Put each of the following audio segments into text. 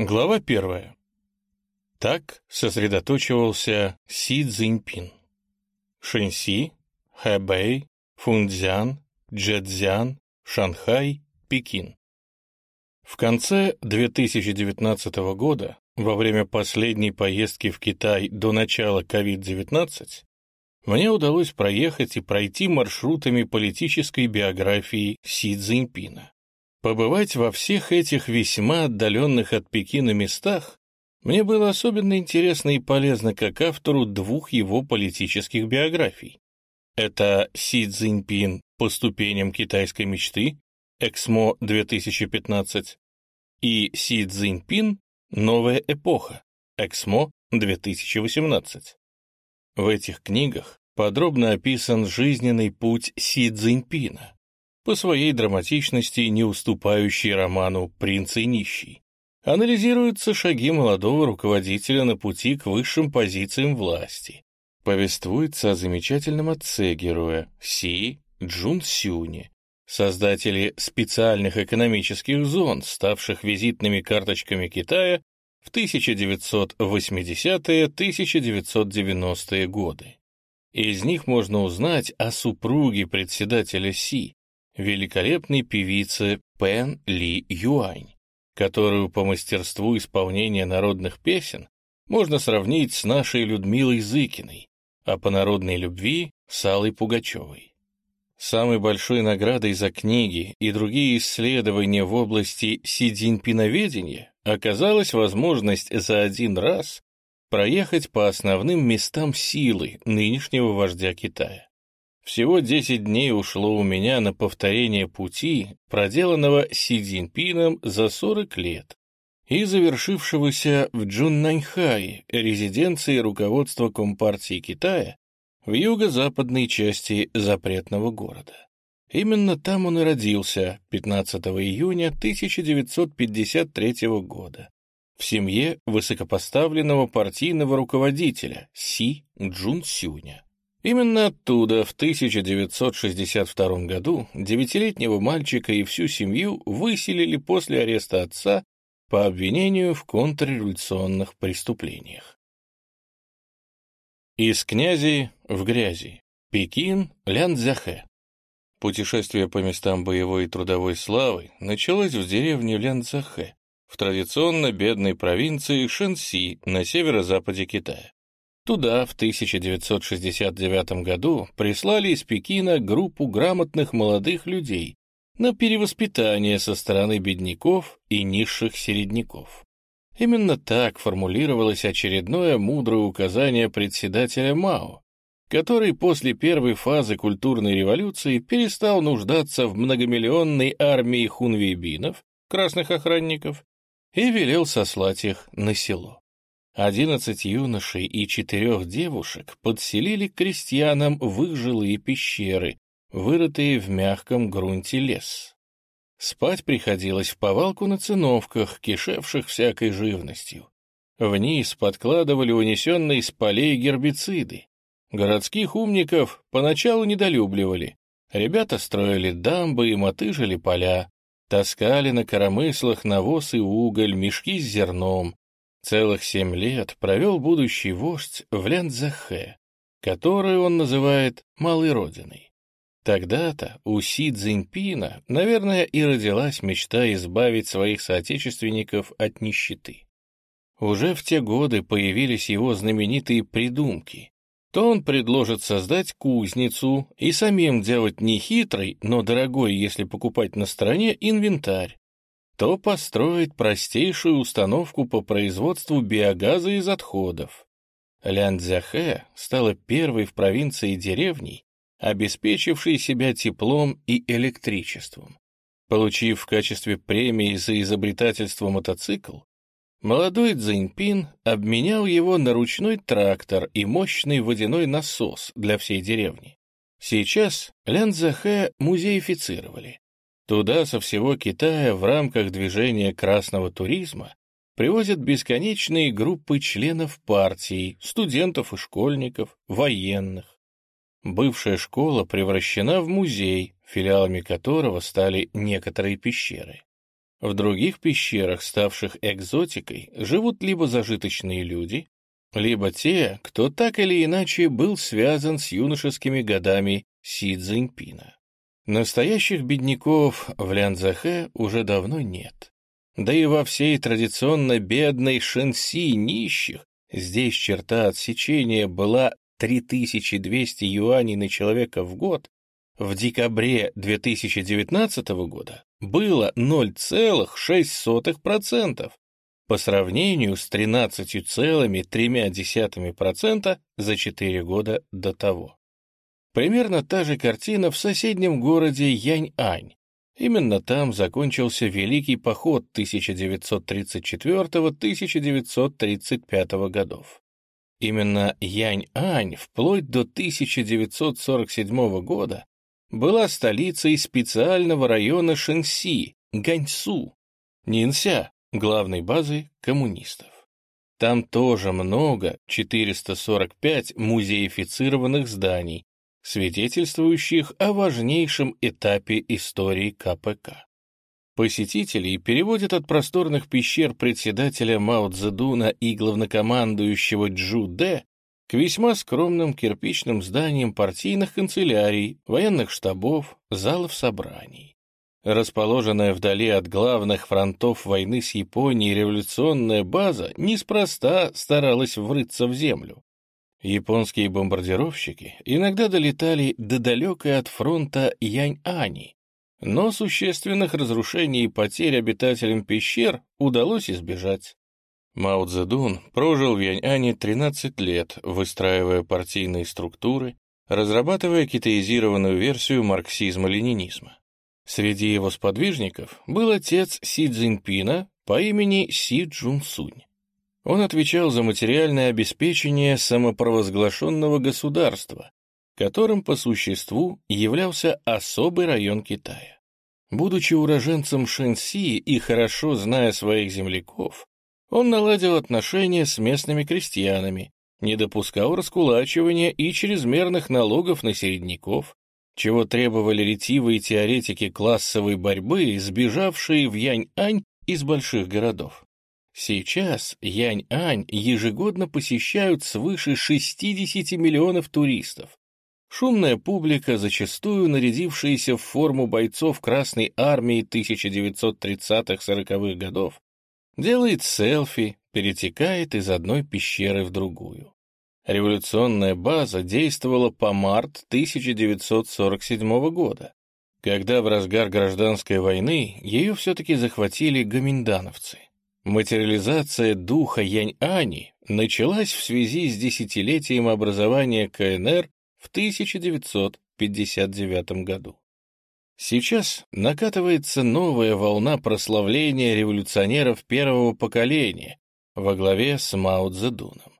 Глава первая. Так сосредоточивался Си Цзиньпин. Шэньси, Хэбэй, Фунцзян, Джэцзян, Шанхай, Пекин. В конце 2019 года, во время последней поездки в Китай до начала COVID-19, мне удалось проехать и пройти маршрутами политической биографии Си Цзиньпина. Побывать во всех этих весьма отдаленных от Пекина местах мне было особенно интересно и полезно как автору двух его политических биографий. Это Си Цзиньпин по ступеням китайской мечты, Эксмо 2015, и Си Цзиньпин «Новая эпоха», Эксмо 2018. В этих книгах подробно описан жизненный путь Си Цзиньпина, по своей драматичности не уступающий роману «Принц и нищий». Анализируются шаги молодого руководителя на пути к высшим позициям власти. Повествуется о замечательном отце героя Си Джун Сюне, создателе специальных экономических зон, ставших визитными карточками Китая в 1980-1990-е годы. Из них можно узнать о супруге председателя Си, великолепной певице Пен Ли Юань, которую по мастерству исполнения народных песен можно сравнить с нашей Людмилой Зыкиной, а по народной любви — с Аллой Пугачевой. Самой большой наградой за книги и другие исследования в области сидинпиноведения оказалась возможность за один раз проехать по основным местам силы нынешнего вождя Китая. Всего 10 дней ушло у меня на повторение пути, проделанного Си Цзиньпином за 40 лет и завершившегося в Джуннаньхае, резиденции руководства Компартии Китая, в юго-западной части запретного города. Именно там он и родился 15 июня 1953 года в семье высокопоставленного партийного руководителя Си Джун Сюня. Именно оттуда в 1962 году девятилетнего мальчика и всю семью выселили после ареста отца по обвинению в контрреволюционных преступлениях. Из князи в грязи. Пекин, Лянцзяхэ. Путешествие по местам боевой и трудовой славы началось в деревне Лянцзяхэ, в традиционно бедной провинции Шэньси на северо-западе Китая. Туда в 1969 году прислали из Пекина группу грамотных молодых людей на перевоспитание со стороны бедняков и низших середняков. Именно так формулировалось очередное мудрое указание председателя Мао, который после первой фазы культурной революции перестал нуждаться в многомиллионной армии хунвейбинов, красных охранников, и велел сослать их на село. Одиннадцать юношей и четырех девушек подселили к крестьянам в их жилые пещеры, вырытые в мягком грунте лес. Спать приходилось в повалку на циновках, кишевших всякой живностью. Вниз подкладывали унесенные с полей гербициды. Городских умников поначалу недолюбливали. Ребята строили дамбы и мотыжили поля, таскали на коромыслах навоз и уголь, мешки с зерном, Целых семь лет провел будущий вождь в Лянцзахэ, которую он называет «малой родиной». Тогда-то у Си Цзиньпина, наверное, и родилась мечта избавить своих соотечественников от нищеты. Уже в те годы появились его знаменитые придумки. То он предложит создать кузницу и самим делать не хитрый, но дорогой, если покупать на стороне, инвентарь, то построить простейшую установку по производству биогаза из отходов. Лянцзяхэ стала первой в провинции деревней, обеспечившей себя теплом и электричеством. Получив в качестве премии за изобретательство мотоцикл, молодой Цзиньпин обменял его на ручной трактор и мощный водяной насос для всей деревни. Сейчас Лянцзяхэ музеифицировали. Туда со всего Китая в рамках движения красного туризма привозят бесконечные группы членов партий, студентов и школьников, военных. Бывшая школа превращена в музей, филиалами которого стали некоторые пещеры. В других пещерах, ставших экзотикой, живут либо зажиточные люди, либо те, кто так или иначе был связан с юношескими годами Си Цзиньпина. Настоящих бедняков в Лянзахе уже давно нет. Да и во всей традиционно бедной Шэньси нищих здесь черта отсечения была 3200 юаней на человека в год, в декабре 2019 года было 0,06%, по сравнению с 13,3% за 4 года до того. Примерно та же картина в соседнем городе Янь-Ань. Именно там закончился Великий поход 1934-1935 годов. Именно Янь-Ань вплоть до 1947 года была столицей специального района Шэньси, Ганьсу, Нинся, главной базы коммунистов. Там тоже много, 445 музеифицированных зданий, свидетельствующих о важнейшем этапе истории КПК. Посетителей переводят от просторных пещер председателя Мао Цзэдуна и главнокомандующего Джу Дэ к весьма скромным кирпичным зданиям партийных канцелярий, военных штабов, залов собраний. Расположенная вдали от главных фронтов войны с Японией революционная база неспроста старалась врыться в землю. Японские бомбардировщики иногда долетали до далекой от фронта Янь-Ани, но существенных разрушений и потерь обитателям пещер удалось избежать. Мао Цзэдун прожил в Яньане 13 лет, выстраивая партийные структуры, разрабатывая китаизированную версию марксизма-ленинизма. Среди его сподвижников был отец Си Цзиньпина по имени Си Джун Сунь. Он отвечал за материальное обеспечение самопровозглашенного государства, которым по существу являлся особый район Китая. Будучи уроженцем Шэньси и хорошо зная своих земляков, он наладил отношения с местными крестьянами, не допускал раскулачивания и чрезмерных налогов на середняков, чего требовали ретивые теоретики классовой борьбы, сбежавшие в Янь-Ань из больших городов. Сейчас Янь-Ань ежегодно посещают свыше 60 миллионов туристов. Шумная публика, зачастую нарядившаяся в форму бойцов Красной Армии 1930-40-х годов, делает селфи, перетекает из одной пещеры в другую. Революционная база действовала по март 1947 года, когда в разгар гражданской войны ее все-таки захватили гоминдановцы. Материализация духа Янь-Ани началась в связи с десятилетием образования КНР в 1959 году. Сейчас накатывается новая волна прославления революционеров первого поколения во главе с Мао Цзэдуном.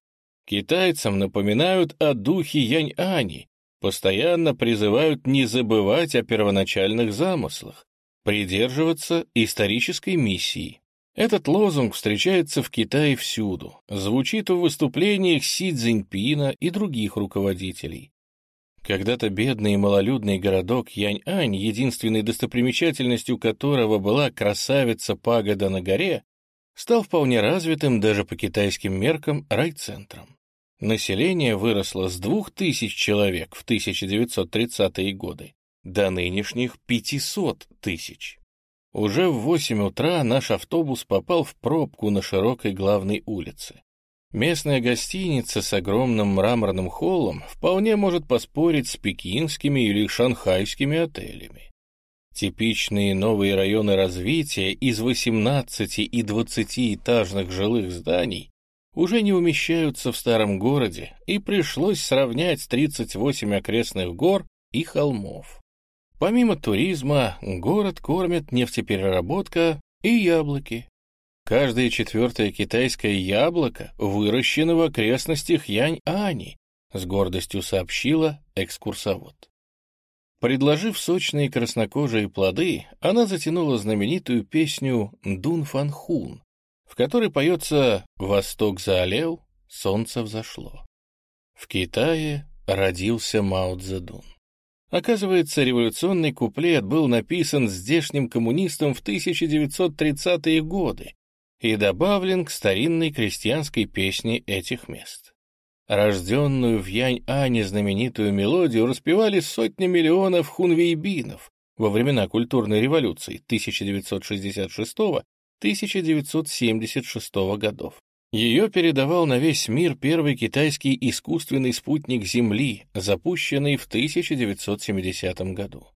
Китайцам напоминают о духе Янь-Ани, постоянно призывают не забывать о первоначальных замыслах, придерживаться исторической миссии. Этот лозунг встречается в Китае всюду, звучит в выступлениях Си Цзиньпина и других руководителей. Когда-то бедный и малолюдный городок Янь-Ань, единственной достопримечательностью которого была красавица-пагода на горе, стал вполне развитым даже по китайским меркам райцентром. Население выросло с 2000 человек в 1930-е годы до нынешних 500 тысяч. Уже в 8 утра наш автобус попал в пробку на широкой главной улице. Местная гостиница с огромным мраморным холлом вполне может поспорить с пекинскими или шанхайскими отелями. Типичные новые районы развития из 18 и 20-этажных жилых зданий уже не умещаются в старом городе, и пришлось сравнять 38 окрестных гор и холмов. Помимо туризма, город кормит нефтепереработка и яблоки. Каждое четвертое китайское яблоко выращено в окрестностях Янь-Ани, с гордостью сообщила экскурсовод. Предложив сочные краснокожие плоды, она затянула знаменитую песню «Дун Фан Хун», в которой поется «Восток заолел, солнце взошло». В Китае родился Мао Цзэдун. Оказывается, революционный куплет был написан здешним коммунистом в 1930-е годы и добавлен к старинной крестьянской песне этих мест. Рожденную в Янь-Ане знаменитую мелодию распевали сотни миллионов хунвейбинов во времена культурной революции 1966-1976 годов. Ее передавал на весь мир первый китайский искусственный спутник Земли, запущенный в 1970 году.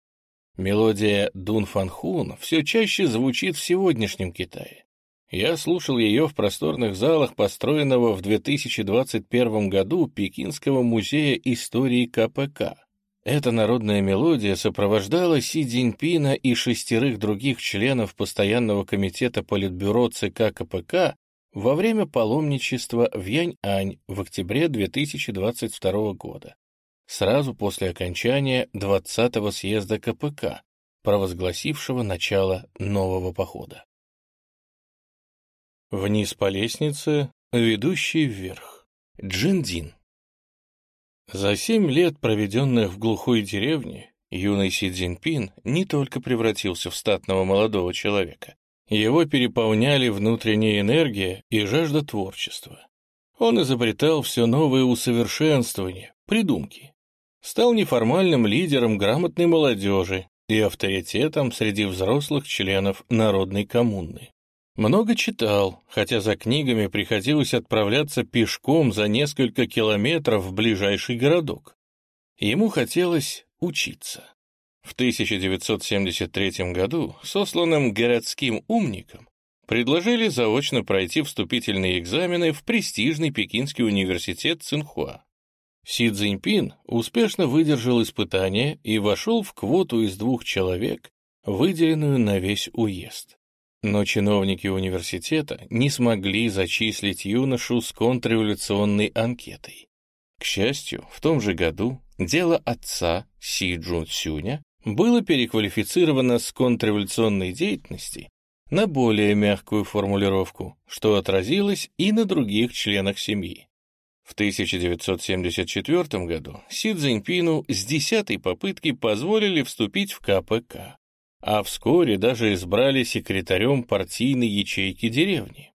Мелодия Дун Фан Хун все чаще звучит в сегодняшнем Китае. Я слушал ее в просторных залах построенного в 2021 году Пекинского музея истории КПК. Эта народная мелодия сопровождала Си Цзиньпина и шестерых других членов Постоянного комитета Политбюро ЦК КПК во время паломничества в Янь-Ань в октябре 2022 года, сразу после окончания 20-го съезда КПК, провозгласившего начало нового похода. Вниз по лестнице, ведущей вверх. Джиндин. За семь лет, проведенных в глухой деревне, юный Си Цзиньпин не только превратился в статного молодого человека. Его переполняли внутренняя энергия и жажда творчества. Он изобретал все новые усовершенствования, придумки. Стал неформальным лидером грамотной молодежи и авторитетом среди взрослых членов народной коммуны. Много читал, хотя за книгами приходилось отправляться пешком за несколько километров в ближайший городок. Ему хотелось учиться. В 1973 году сосланным городским умникам предложили заочно пройти вступительные экзамены в престижный Пекинский университет Цинхуа. Си Цзиньпин успешно выдержал испытание и вошел в квоту из двух человек, выделенную на весь уезд. Но чиновники университета не смогли зачислить юношу с контрреволюционной анкетой. К счастью, в том же году дело отца Си Джун Сюня было переквалифицировано с контрреволюционной деятельности на более мягкую формулировку, что отразилось и на других членах семьи. В 1974 году Си Цзиньпину с десятой попытки позволили вступить в КПК а вскоре даже избрали секретарем партийной ячейки деревни.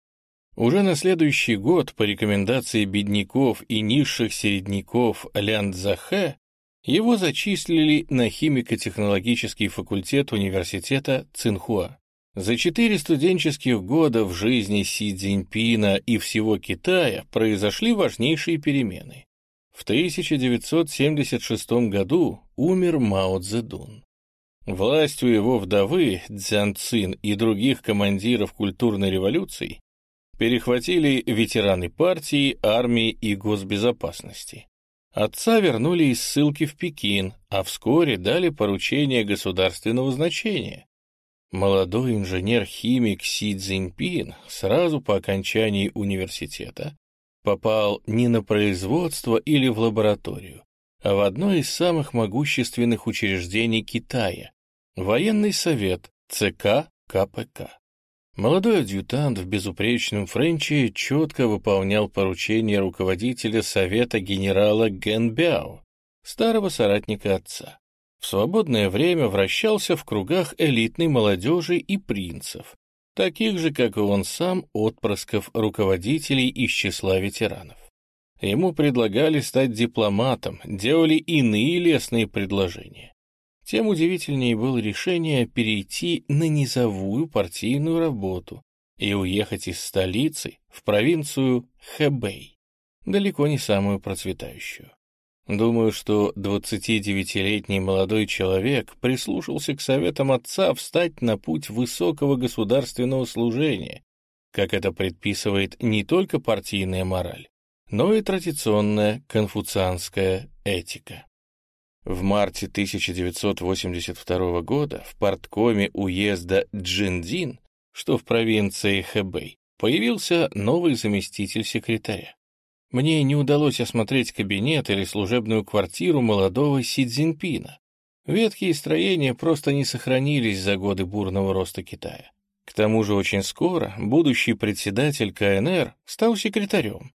Уже на следующий год по рекомендации бедняков и низших середняков Ляндзахэ его зачислили на химико-технологический факультет университета Цинхуа. За четыре студенческих года в жизни Си Цзиньпина и всего Китая произошли важнейшие перемены. В 1976 году умер Мао Цзэдун. Властью его вдовы, Цзян Цин и других командиров культурной революции перехватили ветераны партии, армии и госбезопасности. Отца вернули из ссылки в Пекин, а вскоре дали поручение государственного значения. Молодой инженер-химик Си Цзиньпин сразу по окончании университета попал не на производство или в лабораторию, а в одно из самых могущественных учреждений Китая — военный совет ЦК КПК. Молодой адъютант в безупречном френче четко выполнял поручения руководителя совета генерала Генбяо, старого соратника отца. В свободное время вращался в кругах элитной молодежи и принцев, таких же, как и он сам, отпрысков руководителей из числа ветеранов. Ему предлагали стать дипломатом, делали иные лестные предложения. Тем удивительнее было решение перейти на низовую партийную работу и уехать из столицы в провинцию Хэбэй, далеко не самую процветающую. Думаю, что 29-летний молодой человек прислушался к советам отца встать на путь высокого государственного служения, как это предписывает не только партийная мораль, но и традиционная конфуцианская этика. В марте 1982 года в порткоме уезда Джиндин, что в провинции Хэбэй, появился новый заместитель секретаря. Мне не удалось осмотреть кабинет или служебную квартиру молодого Си Цзиньпина. Ветхие строения просто не сохранились за годы бурного роста Китая. К тому же очень скоро будущий председатель КНР стал секретарем,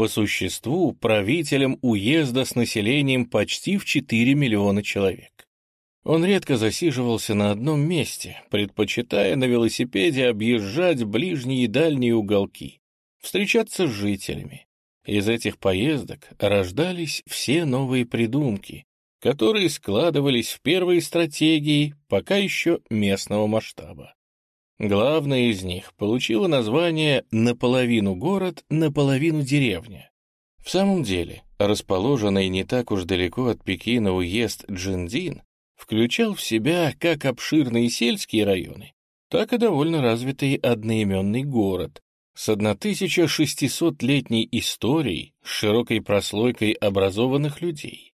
по существу правителем уезда с населением почти в 4 миллиона человек. Он редко засиживался на одном месте, предпочитая на велосипеде объезжать ближние и дальние уголки, встречаться с жителями. Из этих поездок рождались все новые придумки, которые складывались в первые стратегии пока еще местного масштаба. Главная из них получила название «наполовину город, наполовину деревня». В самом деле, расположенный не так уж далеко от Пекина уезд Джиндин включал в себя как обширные сельские районы, так и довольно развитый одноименный город с 1600-летней историей, с широкой прослойкой образованных людей.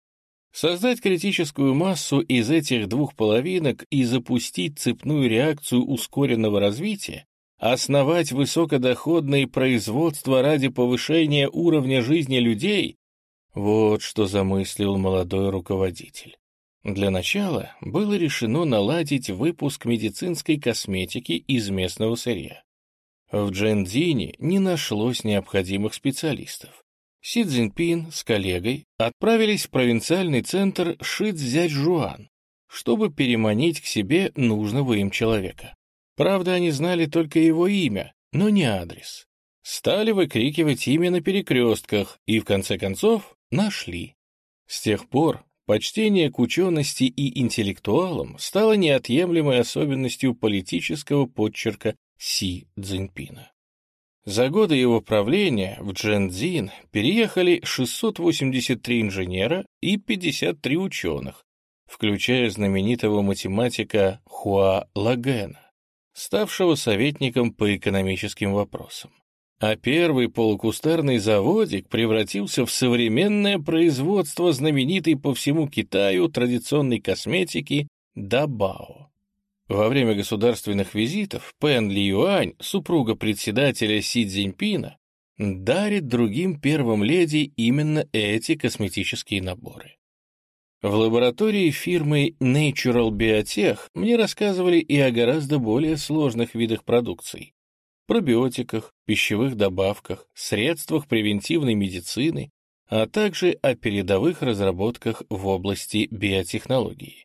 Создать критическую массу из этих двух половинок и запустить цепную реакцию ускоренного развития, основать высокодоходное производство ради повышения уровня жизни людей — вот что замыслил молодой руководитель. Для начала было решено наладить выпуск медицинской косметики из местного сырья. В Джендине не нашлось необходимых специалистов. Си Цзиньпин с коллегой отправились в провинциальный центр Шицзячжуан, чтобы переманить к себе нужного им человека. Правда, они знали только его имя, но не адрес. Стали выкрикивать имя на перекрестках и, в конце концов, нашли. С тех пор Почтение к учености и интеллектуалам стало неотъемлемой особенностью политического подчерка Си Цзиньпина. За годы его правления в Джэньцзин переехали 683 инженера и 53 ученых, включая знаменитого математика Хуа Лагена, ставшего советником по экономическим вопросам а первый полукустарный заводик превратился в современное производство знаменитой по всему Китаю традиционной косметики Дабао. Во время государственных визитов Пен Ли Юань, супруга председателя Си Цзиньпина, дарит другим первым леди именно эти косметические наборы. В лаборатории фирмы Natural Biotech мне рассказывали и о гораздо более сложных видах продукции, пробиотиках, пищевых добавках, средствах превентивной медицины, а также о передовых разработках в области биотехнологии.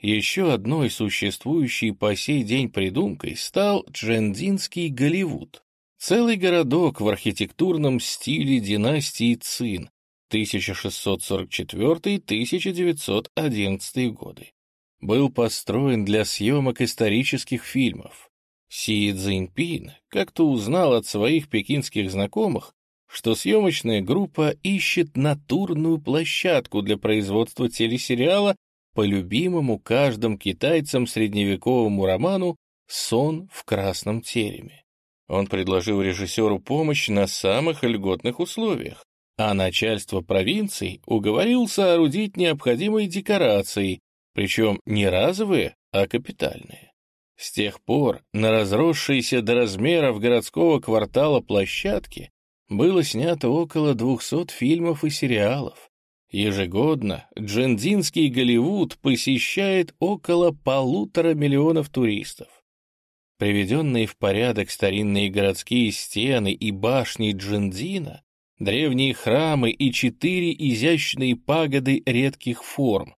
Еще одной существующей по сей день придумкой стал Джендинский Голливуд, целый городок в архитектурном стиле династии Цин 1644-1911 годы. Был построен для съемок исторических фильмов, Си Цзиньпин как-то узнал от своих пекинских знакомых, что съемочная группа ищет натурную площадку для производства телесериала по любимому каждым китайцам средневековому роману «Сон в красном тереме». Он предложил режиссеру помощь на самых льготных условиях, а начальство провинций уговорил соорудить необходимые декорации, причем не разовые, а капитальные. С тех пор на разросшейся до размеров городского квартала площадке было снято около 200 фильмов и сериалов. Ежегодно джендинский Голливуд посещает около полутора миллионов туристов. Приведенные в порядок старинные городские стены и башни Джендина, древние храмы и четыре изящные пагоды редких форм,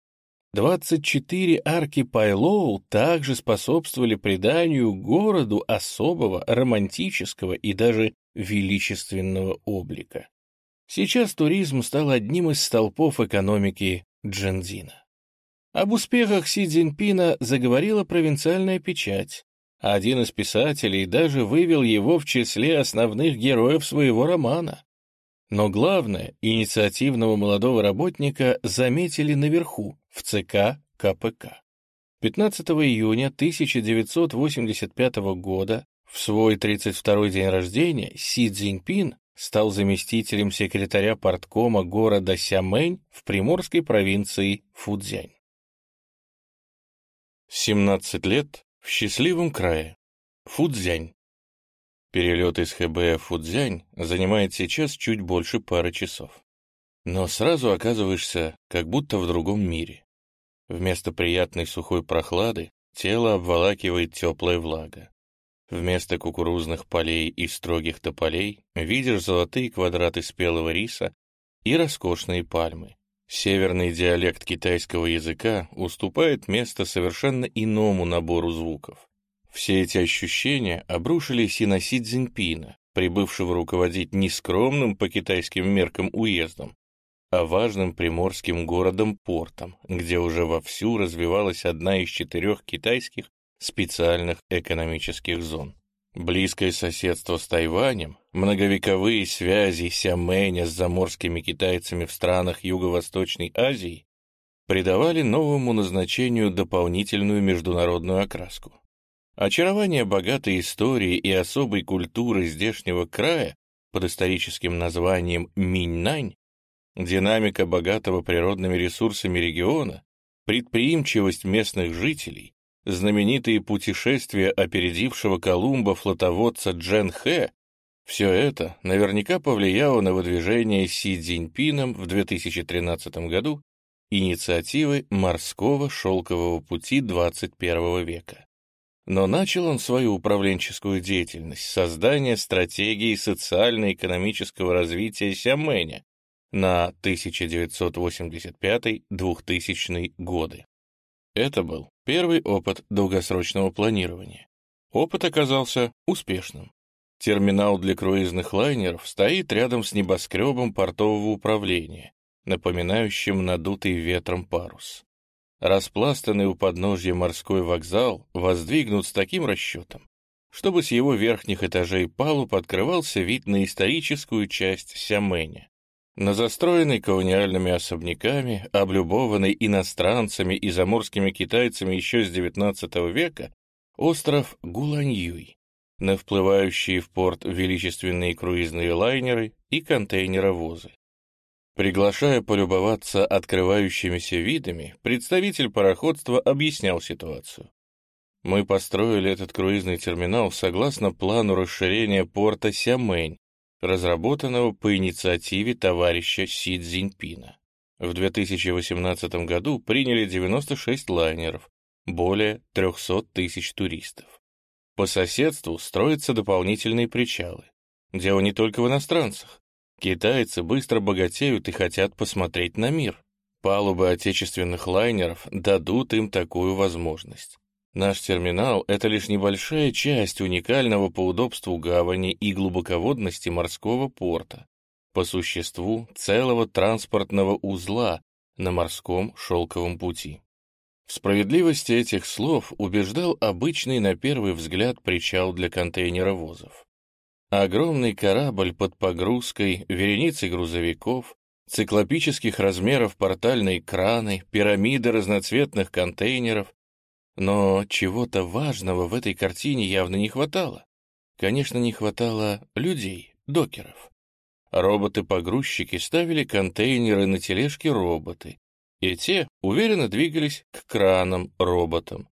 24 арки Пайлоу также способствовали приданию городу особого романтического и даже величественного облика. Сейчас туризм стал одним из столпов экономики Джензина. Об успехах Си Цзиньпина заговорила провинциальная печать. Один из писателей даже вывел его в числе основных героев своего романа. Но главное, инициативного молодого работника заметили наверху, в ЦК КПК. 15 июня 1985 года, в свой 32-й день рождения, Си Цзиньпин стал заместителем секретаря порткома города Сямэнь в приморской провинции Фудзянь. 17 лет в счастливом крае. Фудзянь. Перелет из ХБ в Фудзянь занимает сейчас чуть больше пары часов. Но сразу оказываешься как будто в другом мире. Вместо приятной сухой прохлады тело обволакивает теплая влага. Вместо кукурузных полей и строгих тополей видишь золотые квадраты спелого риса и роскошные пальмы. Северный диалект китайского языка уступает место совершенно иному набору звуков. Все эти ощущения обрушились и на Си Цзиньпина, прибывшего руководить не скромным по китайским меркам уездом, а важным приморским городом-портом, где уже вовсю развивалась одна из четырех китайских специальных экономических зон. Близкое соседство с Тайванем, многовековые связи Сямэня с заморскими китайцами в странах Юго-Восточной Азии придавали новому назначению дополнительную международную окраску. Очарование богатой истории и особой культуры здешнего края под историческим названием Миньнань, динамика богатого природными ресурсами региона, предприимчивость местных жителей, знаменитые путешествия опередившего Колумба флотоводца Джен Хэ, все это наверняка повлияло на выдвижение Си Цзиньпином в 2013 году инициативы морского шелкового пути 21 века. Но начал он свою управленческую деятельность с создания стратегии социально-экономического развития Сямэня на 1985-2000 годы. Это был первый опыт долгосрочного планирования. Опыт оказался успешным. Терминал для круизных лайнеров стоит рядом с небоскребом портового управления, напоминающим надутый ветром парус. Распластанный у подножья морской вокзал воздвигнут с таким расчетом, чтобы с его верхних этажей палуб открывался вид на историческую часть Сяменя, на застроенный колониальными особняками, облюбованный иностранцами и заморскими китайцами еще с XIX века, остров Гуланьюй, на вплывающие в порт величественные круизные лайнеры и контейнеровозы. Приглашая полюбоваться открывающимися видами, представитель пароходства объяснял ситуацию. Мы построили этот круизный терминал согласно плану расширения порта Сямэнь разработанного по инициативе товарища Си Цзиньпина. В 2018 году приняли 96 лайнеров, более 300 тысяч туристов. По соседству строятся дополнительные причалы. Дело не только в иностранцах. Китайцы быстро богатеют и хотят посмотреть на мир. Палубы отечественных лайнеров дадут им такую возможность. Наш терминал — это лишь небольшая часть уникального по удобству гавани и глубоководности морского порта, по существу целого транспортного узла на морском шелковом пути. В справедливости этих слов убеждал обычный на первый взгляд причал для контейнеровозов. Огромный корабль под погрузкой, вереницы грузовиков, циклопических размеров портальные краны, пирамиды разноцветных контейнеров, но чего-то важного в этой картине явно не хватало. Конечно, не хватало людей, докеров. Роботы-погрузчики ставили контейнеры на тележки роботы, и те уверенно двигались к кранам роботам.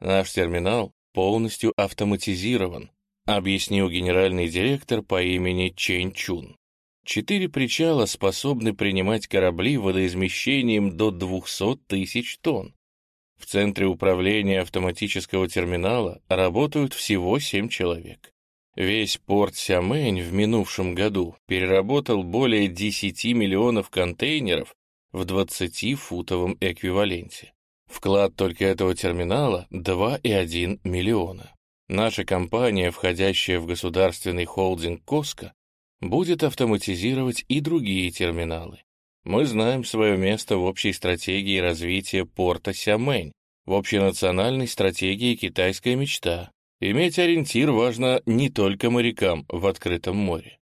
Наш терминал полностью автоматизирован, объяснил генеральный директор по имени Чен Чун. Четыре причала способны принимать корабли водоизмещением до 200 тысяч тонн. В центре управления автоматического терминала работают всего 7 человек. Весь порт Сямэнь в минувшем году переработал более 10 миллионов контейнеров в 20-футовом эквиваленте. Вклад только этого терминала 2,1 миллиона. Наша компания, входящая в государственный холдинг «Коска», будет автоматизировать и другие терминалы. Мы знаем свое место в общей стратегии развития порта Сямэнь, в общенациональной стратегии «Китайская мечта». Иметь ориентир важно не только морякам в открытом море.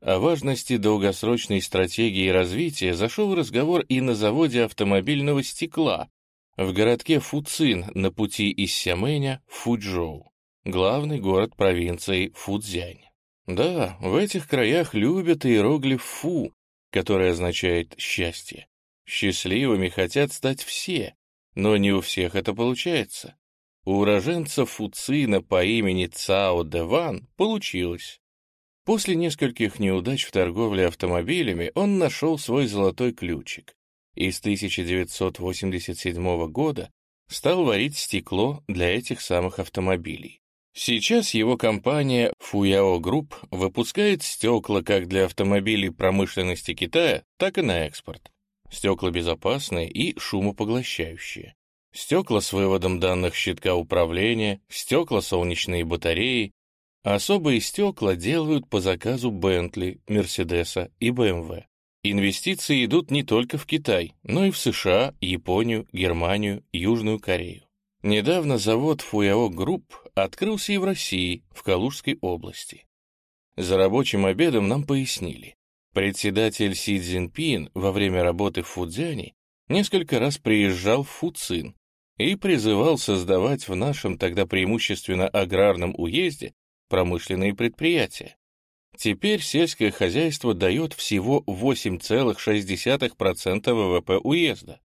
О важности долгосрочной стратегии развития зашел разговор и на заводе автомобильного стекла в городке Фуцин на пути из Сямэня в Фуджоу, главный город провинции Фудзянь. Да, в этих краях любят иероглиф «фу», который означает «счастье». Счастливыми хотят стать все, но не у всех это получается. У уроженца Фуцина по имени Цао Деван получилось. После нескольких неудач в торговле автомобилями он нашел свой золотой ключик и с 1987 года стал варить стекло для этих самых автомобилей. Сейчас его компания Fuyao Group выпускает стекла как для автомобилей промышленности Китая, так и на экспорт. Стекла безопасные и шумопоглощающие. Стекла с выводом данных щитка управления, стекла солнечные батареи. Особые стекла делают по заказу Bentley, Mercedes и BMW. Инвестиции идут не только в Китай, но и в США, Японию, Германию, Южную Корею. Недавно завод Fuyao Group открылся и в России, в Калужской области. За рабочим обедом нам пояснили. Председатель Си Цзиньпин во время работы в Фуцзяне несколько раз приезжал в Фуцин и призывал создавать в нашем тогда преимущественно аграрном уезде промышленные предприятия. Теперь сельское хозяйство дает всего 8,6% ВВП уезда,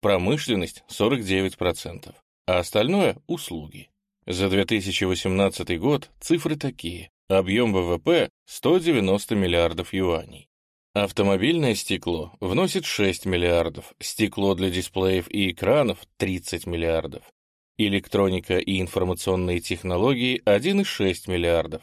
промышленность 49%, а остальное — услуги. За 2018 год цифры такие. Объем ВВП — 190 миллиардов юаней. Автомобильное стекло вносит 6 миллиардов, стекло для дисплеев и экранов — 30 миллиардов, электроника и информационные технологии — 1,6 миллиардов,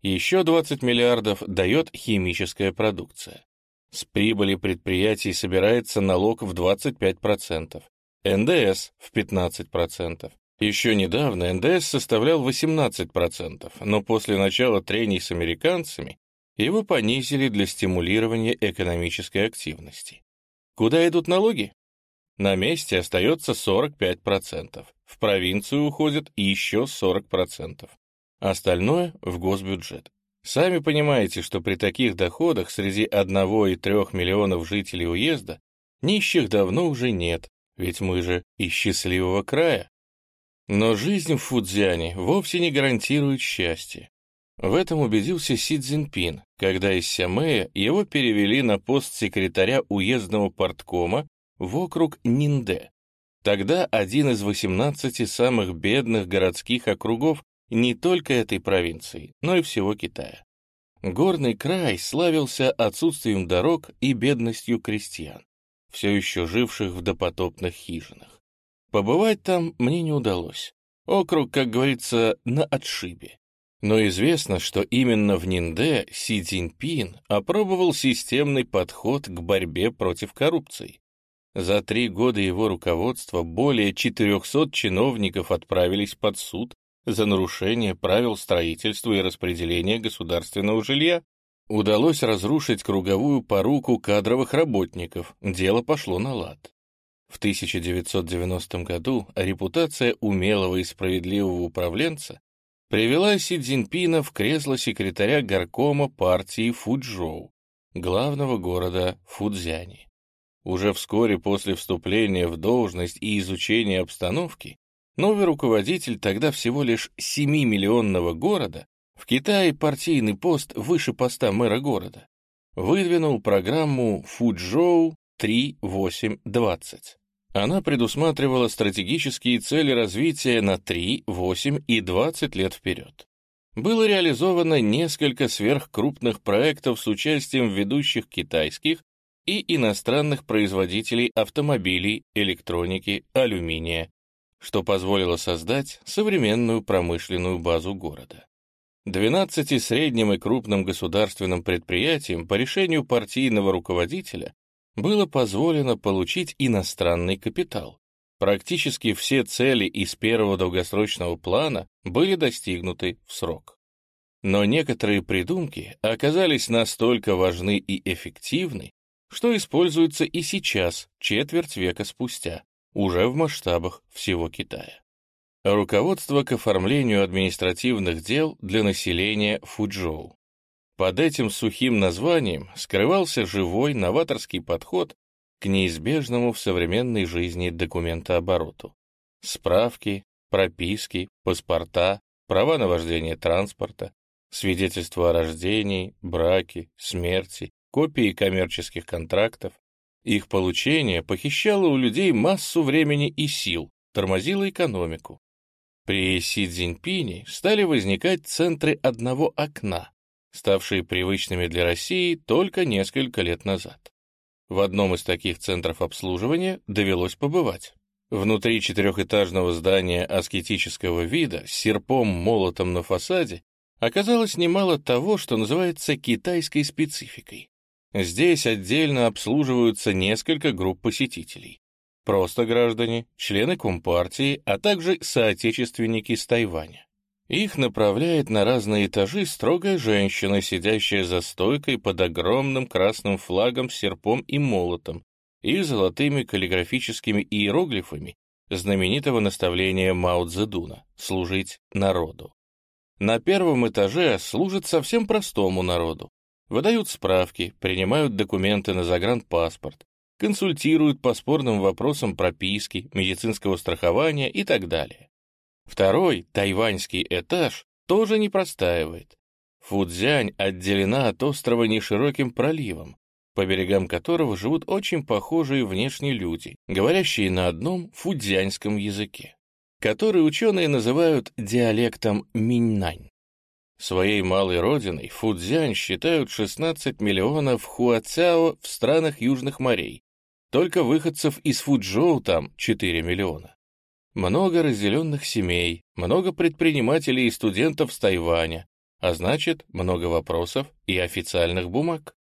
еще 20 миллиардов дает химическая продукция. С прибыли предприятий собирается налог в 25%, НДС в 15%. Еще недавно НДС составлял 18%, но после начала трений с американцами его понизили для стимулирования экономической активности. Куда идут налоги? На месте остается 45%, в провинцию уходит еще 40%. Остальное — в госбюджет. Сами понимаете, что при таких доходах среди 1,3 миллионов жителей уезда нищих давно уже нет, ведь мы же из счастливого края. Но жизнь в Фудзяне вовсе не гарантирует счастье. В этом убедился Си Цзиньпин, когда из Сямея его перевели на пост секретаря уездного порткома в округ Нинде. Тогда один из 18 самых бедных городских округов не только этой провинции, но и всего Китая. Горный край славился отсутствием дорог и бедностью крестьян, все еще живших в допотопных хижинах. Побывать там мне не удалось. Округ, как говорится, на отшибе. Но известно, что именно в Нинде Си Цзиньпин опробовал системный подход к борьбе против коррупции. За три года его руководства более 400 чиновников отправились под суд за нарушение правил строительства и распределения государственного жилья. Удалось разрушить круговую поруку кадровых работников, дело пошло на лад. В 1990 году репутация умелого и справедливого управленца привела Си Цзиньпина в кресло секретаря горкома партии Фуджоу, главного города Фудзяни. Уже вскоре после вступления в должность и изучения обстановки Новый руководитель тогда всего лишь 7-миллионного города, в Китае партийный пост выше поста мэра города, выдвинул программу Фуджоу 3820. Она предусматривала стратегические цели развития на 3, 8 и 20 лет вперед. Было реализовано несколько сверхкрупных проектов с участием ведущих китайских и иностранных производителей автомобилей, электроники, алюминия, что позволило создать современную промышленную базу города. 12 средним и крупным государственным предприятиям по решению партийного руководителя было позволено получить иностранный капитал. Практически все цели из первого долгосрочного плана были достигнуты в срок. Но некоторые придумки оказались настолько важны и эффективны, что используются и сейчас, четверть века спустя, уже в масштабах всего Китая. Руководство к оформлению административных дел для населения Фуджоу. Под этим сухим названием скрывался живой новаторский подход к неизбежному в современной жизни документообороту. Справки, прописки, паспорта, права на вождение транспорта, свидетельства о рождении, браке, смерти, копии коммерческих контрактов, их получение похищало у людей массу времени и сил, тормозило экономику. При Си Цзиньпине стали возникать центры одного окна, ставшие привычными для России только несколько лет назад. В одном из таких центров обслуживания довелось побывать. Внутри четырехэтажного здания аскетического вида с серпом-молотом на фасаде оказалось немало того, что называется китайской спецификой. Здесь отдельно обслуживаются несколько групп посетителей. Просто граждане, члены Компартии, а также соотечественники с Тайваня. Их направляет на разные этажи строгая женщина, сидящая за стойкой под огромным красным флагом с серпом и молотом и золотыми каллиграфическими иероглифами знаменитого наставления Мао Цзэдуна «Служить народу». На первом этаже служат совсем простому народу. Выдают справки, принимают документы на загранпаспорт, консультируют по спорным вопросам прописки, медицинского страхования и так далее. Второй, тайваньский этаж, тоже не простаивает. Фудзянь отделена от острова нешироким проливом, по берегам которого живут очень похожие внешне люди, говорящие на одном фудзянском языке, который ученые называют диалектом миннань. Своей малой родиной Фудзянь считают 16 миллионов хуацяо в странах Южных морей. Только выходцев из Фуджоу там 4 миллиона. Много разделенных семей, много предпринимателей и студентов с Тайваня, а значит, много вопросов и официальных бумаг.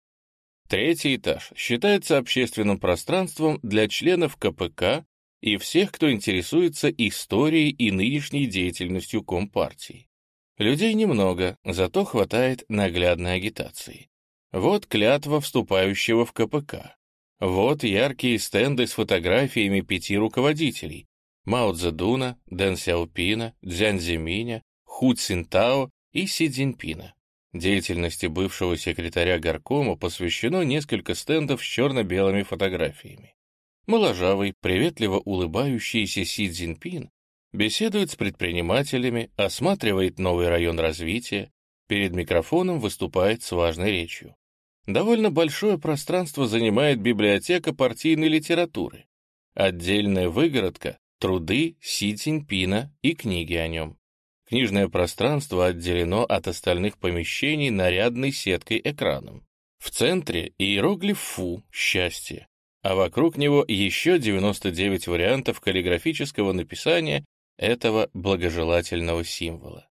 Третий этаж считается общественным пространством для членов КПК и всех, кто интересуется историей и нынешней деятельностью Компартии. Людей немного, зато хватает наглядной агитации. Вот клятва вступающего в КПК. Вот яркие стенды с фотографиями пяти руководителей, Мао Цзэдуна, Дэн Сяопина, Цзянь Зиминя, Ху Цинтао и Си Цзиньпина. Деятельности бывшего секретаря горкома посвящено несколько стендов с черно-белыми фотографиями. Моложавый, приветливо улыбающийся Си Цзиньпин беседует с предпринимателями, осматривает новый район развития, перед микрофоном выступает с важной речью. Довольно большое пространство занимает библиотека партийной литературы. Отдельная выгородка труды Си Циньпина и книги о нем. Книжное пространство отделено от остальных помещений нарядной сеткой экраном. В центре иероглиф «Фу» — счастье, а вокруг него еще 99 вариантов каллиграфического написания этого благожелательного символа.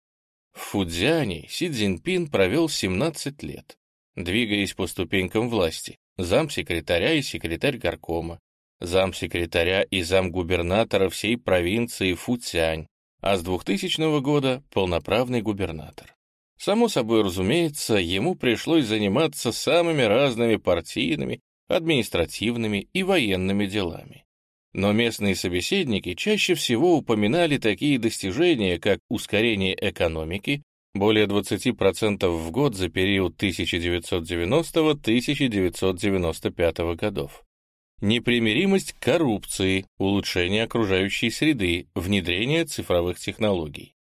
В Фудзяне Си Цзиньпин провел 17 лет, двигаясь по ступенькам власти, замсекретаря и секретарь горкома, замсекретаря и замгубернатора всей провинции Фуцянь, а с 2000 года полноправный губернатор. Само собой разумеется, ему пришлось заниматься самыми разными партийными, административными и военными делами. Но местные собеседники чаще всего упоминали такие достижения, как ускорение экономики, более 20% в год за период 1990-1995 годов, непримиримость к коррупции, улучшение окружающей среды, внедрение цифровых технологий.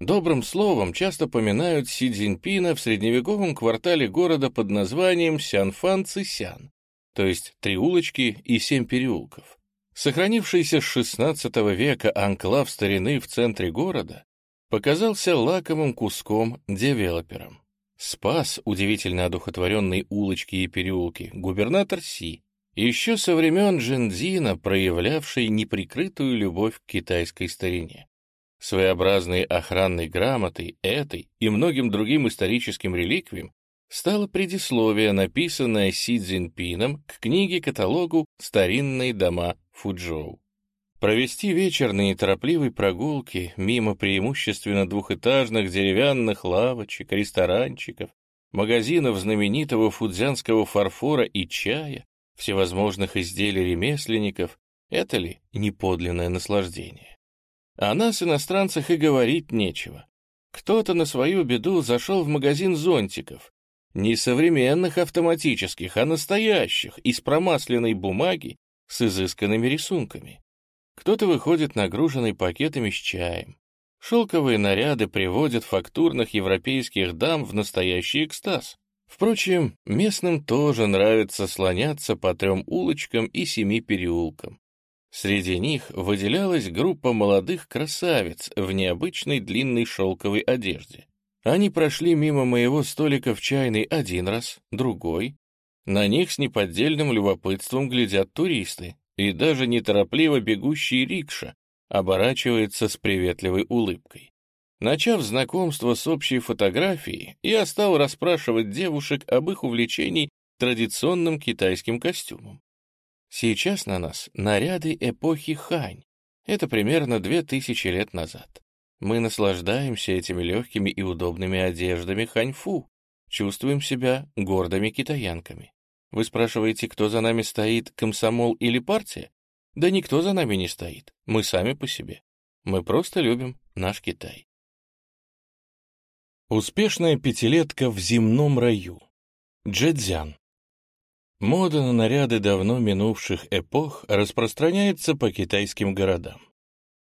Добрым словом часто поминают Си Цзиньпина в средневековом квартале города под названием Сянфан-Цисян, то есть три улочки и семь переулков. Сохранившийся с XVI века анклав старины в центре города показался лакомым куском девелоперам. Спас удивительно одухотворенные улочки и переулки губернатор Си, еще со времен Джиндзина, проявлявший неприкрытую любовь к китайской старине. Своеобразной охранной грамотой этой и многим другим историческим реликвиям стало предисловие, написанное Си Цзиньпином к книге-каталогу «Старинные дома Фуджоу». Провести вечер на неторопливой прогулке мимо преимущественно двухэтажных деревянных лавочек, ресторанчиков, магазинов знаменитого фудзянского фарфора и чая всевозможных изделий ремесленников, это ли не подлинное наслаждение? О нас, иностранцах, и говорить нечего. Кто-то на свою беду зашел в магазин зонтиков, не современных автоматических, а настоящих, из промасленной бумаги с изысканными рисунками. Кто-то выходит нагруженный пакетами с чаем. Шелковые наряды приводят фактурных европейских дам в настоящий экстаз. Впрочем, местным тоже нравится слоняться по трем улочкам и семи переулкам. Среди них выделялась группа молодых красавиц в необычной длинной шелковой одежде. Они прошли мимо моего столика в чайной один раз, другой. На них с неподдельным любопытством глядят туристы, и даже неторопливо бегущий рикша оборачивается с приветливой улыбкой. Начав знакомство с общей фотографией, я стал расспрашивать девушек об их увлечении традиционным китайским костюмом. Сейчас на нас наряды эпохи Хань. Это примерно две тысячи лет назад. Мы наслаждаемся этими легкими и удобными одеждами ханьфу, чувствуем себя гордыми китаянками. Вы спрашиваете, кто за нами стоит, комсомол или партия? Да никто за нами не стоит, мы сами по себе. Мы просто любим наш Китай. Успешная пятилетка в земном раю. Джэцзян. Мода на наряды давно минувших эпох распространяется по китайским городам.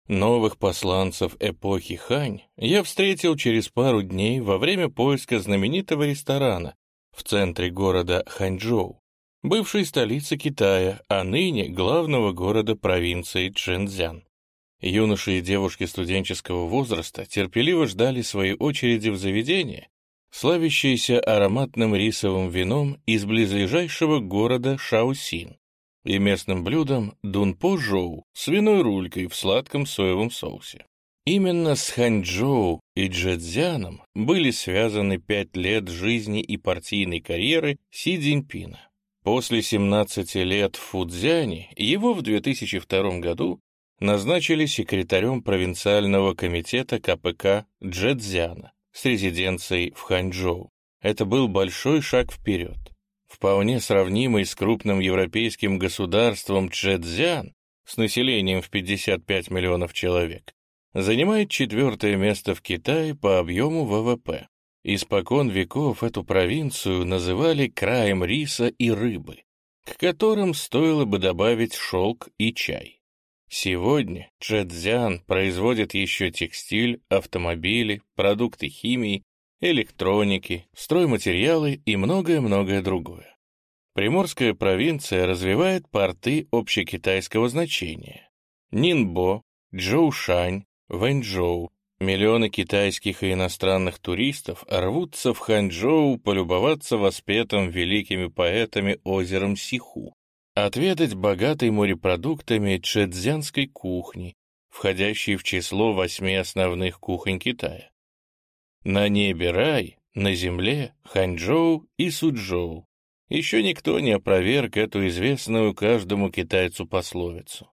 Новых посланцев эпохи Хань я встретил через пару дней во время поиска знаменитого ресторана в центре города Ханчжоу, бывшей столицы Китая, а ныне главного города провинции Чжэнцзян. Юноши и девушки студенческого возраста терпеливо ждали своей очереди в заведение, славящееся ароматным рисовым вином из близлежащего города Шаосин и местным блюдом дунпо-жоу, свиной рулькой в сладком соевом соусе. Именно с Ханчжоу и Джэцзяном были связаны пять лет жизни и партийной карьеры Си Цзиньпина. После 17 лет в Фудзяне его в 2002 году назначили секретарем провинциального комитета КПК Джэцзяна с резиденцией в Ханчжоу. Это был большой шаг вперед. Вполне сравнимый с крупным европейским государством Джэцзян с населением в 55 миллионов человек, занимает четвертое место в Китае по объему ВВП. Испокон веков эту провинцию называли краем риса и рыбы, к которым стоило бы добавить шелк и чай. Сегодня Джэцзян производит еще текстиль, автомобили, продукты химии, электроники, стройматериалы и многое-многое другое. Приморская провинция развивает порты общекитайского значения. Нинбо, Джоушань, Вэньчжоу. Миллионы китайских и иностранных туристов рвутся в Ханчжоу полюбоваться воспетым великими поэтами озером Сиху отведать богатой морепродуктами чэцзянской кухни, входящей в число восьми основных кухонь Китая. На небе рай, на земле Ханчжоу и Суджоу. Еще никто не опроверг эту известную каждому китайцу пословицу.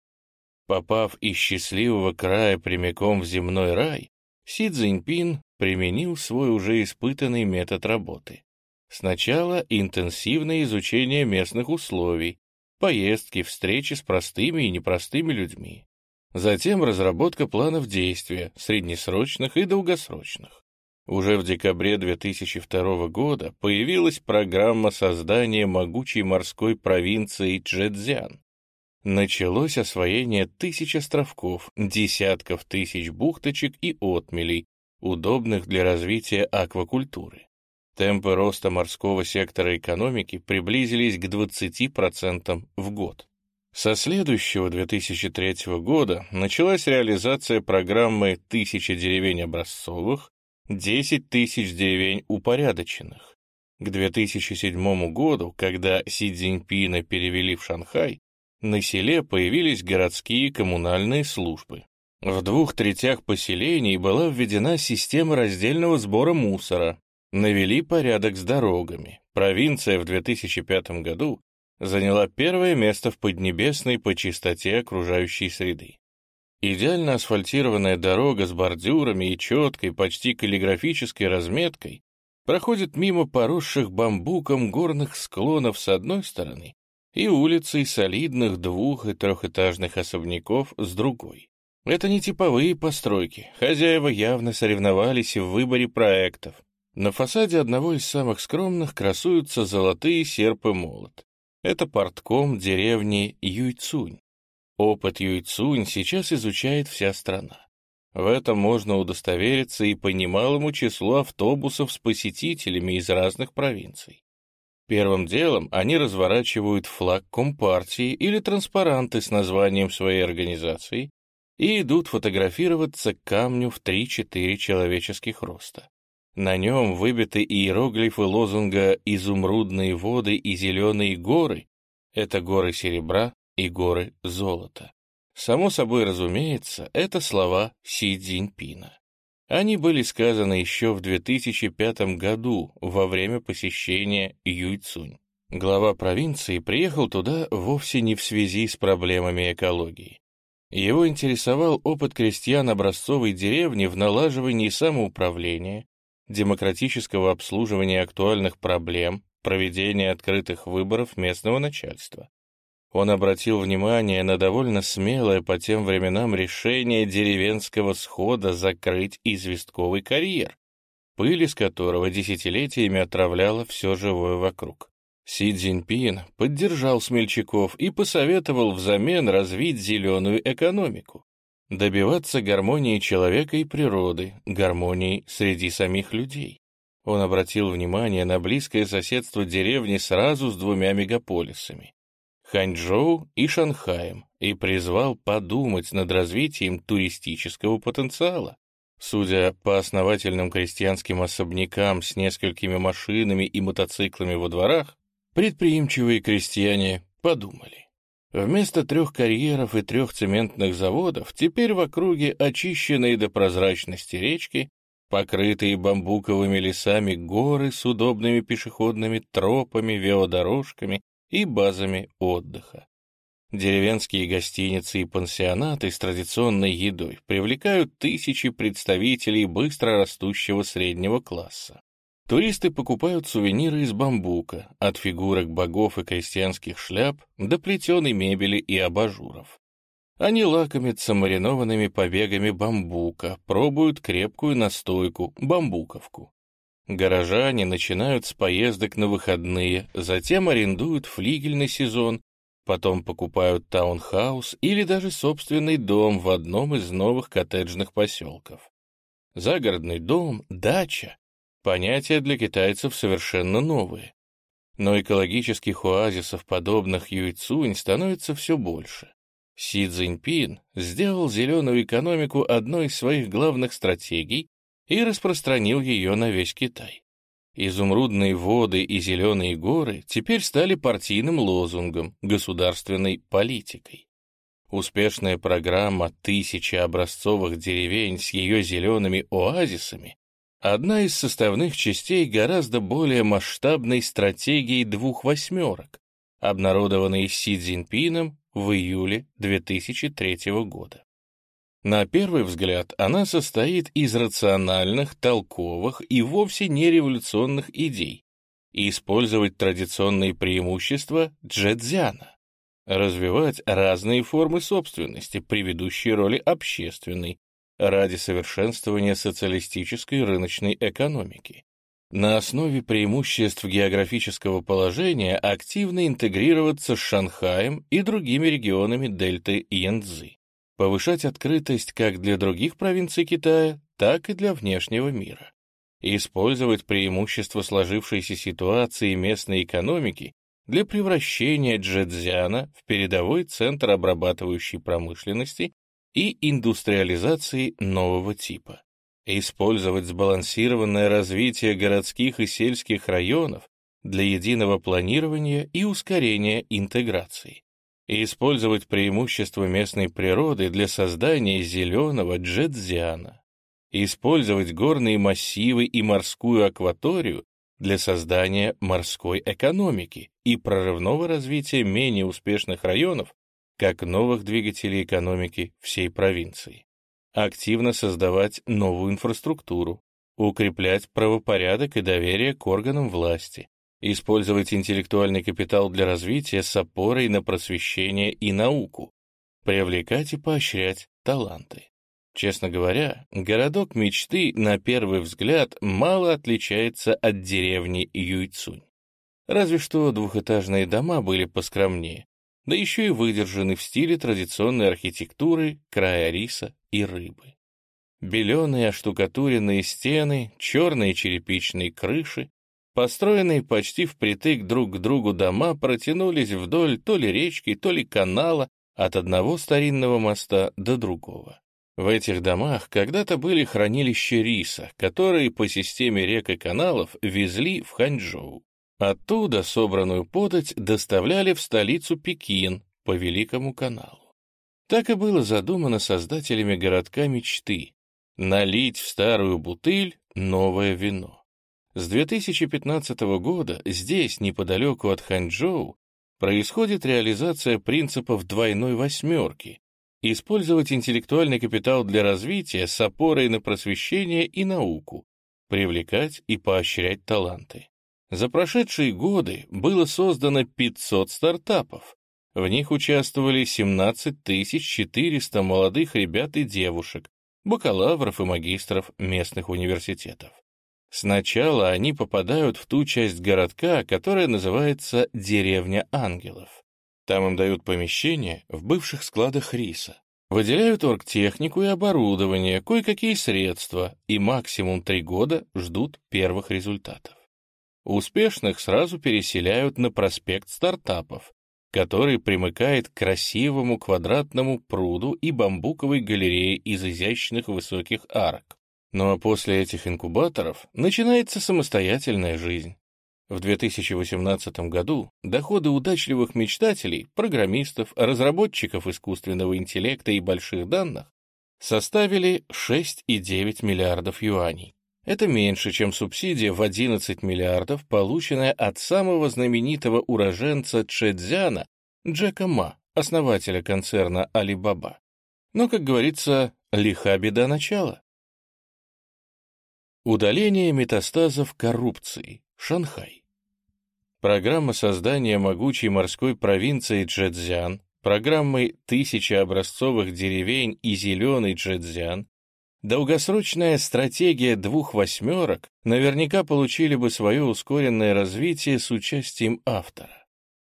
Попав из счастливого края прямиком в земной рай, Си Цзиньпин применил свой уже испытанный метод работы. Сначала интенсивное изучение местных условий, поездки, встречи с простыми и непростыми людьми. Затем разработка планов действия, среднесрочных и долгосрочных. Уже в декабре 2002 года появилась программа создания могучей морской провинции Чжэцзян. Началось освоение тысяч островков, десятков тысяч бухточек и отмелей, удобных для развития аквакультуры. Темпы роста морского сектора экономики приблизились к 20% в год. Со следующего 2003 года началась реализация программы «Тысяча деревень образцовых», «10 тысяч деревень упорядоченных». К 2007 году, когда Си Цзиньпина перевели в Шанхай, на селе появились городские коммунальные службы. В двух третях поселений была введена система раздельного сбора мусора, навели порядок с дорогами. Провинция в 2005 году заняла первое место в Поднебесной по чистоте окружающей среды. Идеально асфальтированная дорога с бордюрами и четкой, почти каллиграфической разметкой проходит мимо поросших бамбуком горных склонов с одной стороны и улицей солидных двух- и трехэтажных особняков с другой. Это не типовые постройки, хозяева явно соревновались в выборе проектов, на фасаде одного из самых скромных красуются золотые серп и молот. Это портком деревни Юйцунь. Опыт Юйцунь сейчас изучает вся страна. В этом можно удостовериться и по немалому числу автобусов с посетителями из разных провинций. Первым делом они разворачивают флаг Компартии или транспаранты с названием своей организации и идут фотографироваться к камню в 3-4 человеческих роста. На нем выбиты иероглифы лозунга «Изумрудные воды и зеленые горы» — это горы серебра, и горы золота. Само собой разумеется, это слова Си Цзиньпина. Они были сказаны еще в 2005 году во время посещения Юйцунь. Глава провинции приехал туда вовсе не в связи с проблемами экологии. Его интересовал опыт крестьян образцовой деревни в налаживании самоуправления, демократического обслуживания актуальных проблем, проведения открытых выборов местного начальства. Он обратил внимание на довольно смелое по тем временам решение деревенского схода закрыть известковый карьер, пыль из которого десятилетиями отравляла все живое вокруг. Си Цзиньпин поддержал смельчаков и посоветовал взамен развить зеленую экономику, добиваться гармонии человека и природы, гармонии среди самих людей. Он обратил внимание на близкое соседство деревни сразу с двумя мегаполисами — Ханчжоу и Шанхаем, и призвал подумать над развитием туристического потенциала. Судя по основательным крестьянским особнякам с несколькими машинами и мотоциклами во дворах, Предприимчивые крестьяне подумали. Вместо трех карьеров и трех цементных заводов теперь в округе очищенные до прозрачности речки, покрытые бамбуковыми лесами горы с удобными пешеходными тропами, велодорожками и базами отдыха. Деревенские гостиницы и пансионаты с традиционной едой привлекают тысячи представителей быстро растущего среднего класса. Туристы покупают сувениры из бамбука, от фигурок богов и крестьянских шляп до плетеной мебели и абажуров. Они лакомятся маринованными побегами бамбука, пробуют крепкую настойку, бамбуковку. Горожане начинают с поездок на выходные, затем арендуют флигельный сезон, потом покупают таунхаус или даже собственный дом в одном из новых коттеджных поселков. Загородный дом, дача Понятия для китайцев совершенно новые. Но экологических оазисов, подобных Юйцунь, становится все больше. Си Цзиньпин сделал зеленую экономику одной из своих главных стратегий и распространил ее на весь Китай. Изумрудные воды и зеленые горы теперь стали партийным лозунгом, государственной политикой. Успешная программа «Тысячи образцовых деревень» с ее зелеными оазисами одна из составных частей гораздо более масштабной стратегии двух восьмерок, обнародованной Си Цзиньпином в июле 2003 года. На первый взгляд она состоит из рациональных, толковых и вовсе не революционных идей и использовать традиционные преимущества джедзяна, развивать разные формы собственности, при ведущей роли общественной, ради совершенствования социалистической рыночной экономики. На основе преимуществ географического положения активно интегрироваться с Шанхаем и другими регионами дельты Янцзы, повышать открытость как для других провинций Китая, так и для внешнего мира, использовать преимущества сложившейся ситуации местной экономики для превращения Джэцзяна в передовой центр обрабатывающей промышленности и индустриализации нового типа. Использовать сбалансированное развитие городских и сельских районов для единого планирования и ускорения интеграции. И использовать преимущества местной природы для создания зеленого джетзиана. Использовать горные массивы и морскую акваторию для создания морской экономики и прорывного развития менее успешных районов как новых двигателей экономики всей провинции, активно создавать новую инфраструктуру, укреплять правопорядок и доверие к органам власти, использовать интеллектуальный капитал для развития с опорой на просвещение и науку, привлекать и поощрять таланты. Честно говоря, городок мечты на первый взгляд мало отличается от деревни Юйцунь. Разве что двухэтажные дома были поскромнее, да еще и выдержаны в стиле традиционной архитектуры края риса и рыбы. Беленые оштукатуренные стены, черные черепичные крыши, построенные почти впритык друг к другу дома протянулись вдоль то ли речки, то ли канала от одного старинного моста до другого. В этих домах когда-то были хранилища риса, которые по системе рек и каналов везли в Ханчжоу. Оттуда собранную подать доставляли в столицу Пекин, по Великому каналу. Так и было задумано создателями городка мечты — налить в старую бутыль новое вино. С 2015 года здесь, неподалеку от Ханчжоу, происходит реализация принципов двойной восьмерки, использовать интеллектуальный капитал для развития с опорой на просвещение и науку, привлекать и поощрять таланты. За прошедшие годы было создано 500 стартапов. В них участвовали 17 400 молодых ребят и девушек, бакалавров и магистров местных университетов. Сначала они попадают в ту часть городка, которая называется «Деревня ангелов». Там им дают помещение в бывших складах риса. Выделяют оргтехнику и оборудование, кое-какие средства, и максимум три года ждут первых результатов. Успешных сразу переселяют на проспект стартапов, который примыкает к красивому квадратному пруду и бамбуковой галерее из изящных высоких арок. Но после этих инкубаторов начинается самостоятельная жизнь. В 2018 году доходы удачливых мечтателей, программистов, разработчиков искусственного интеллекта и больших данных составили 6,9 миллиардов юаней. Это меньше, чем субсидия в 11 миллиардов, полученная от самого знаменитого уроженца Чэцзяна Джека Ма, основателя концерна Alibaba. Но, как говорится, лиха беда начала. Удаление метастазов коррупции. Шанхай. Программа создания могучей морской провинции Джэцзян, программой «Тысячи образцовых деревень» и «Зеленый Джэцзян», долгосрочная стратегия двух восьмерок наверняка получили бы свое ускоренное развитие с участием автора.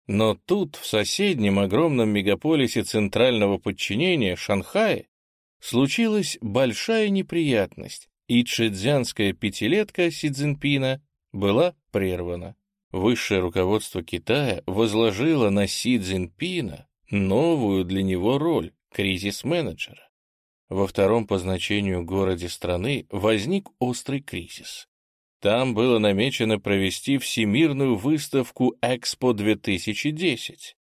Но тут, в соседнем огромном мегаполисе центрального подчинения, Шанхае, случилась большая неприятность, и чжэцзянская пятилетка Си Цзиньпина была прервана. Высшее руководство Китая возложило на Си Цзиньпина новую для него роль кризис-менеджера. Во втором по значению городе страны возник острый кризис. Там было намечено провести всемирную выставку Экспо-2010.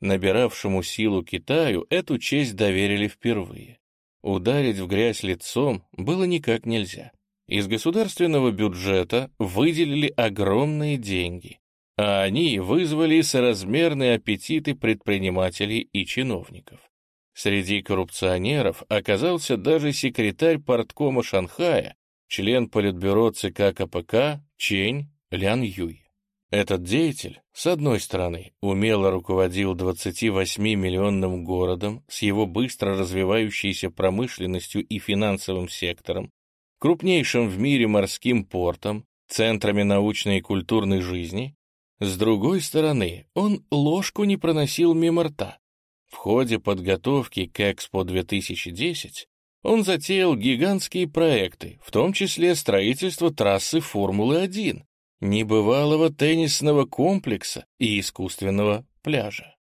Набиравшему силу Китаю эту честь доверили впервые. Ударить в грязь лицом было никак нельзя. Из государственного бюджета выделили огромные деньги, а они вызвали соразмерные аппетиты предпринимателей и чиновников. Среди коррупционеров оказался даже секретарь порткома Шанхая, член политбюро ЦК КПК Чень Лян Юй. Этот деятель, с одной стороны, умело руководил 28-миллионным городом с его быстро развивающейся промышленностью и финансовым сектором, крупнейшим в мире морским портом, центрами научной и культурной жизни, с другой стороны, он ложку не проносил мимо рта. В ходе подготовки к Экспо-2010 он затеял гигантские проекты, в том числе строительство трассы Формулы-1, небывалого теннисного комплекса и искусственного пляжа.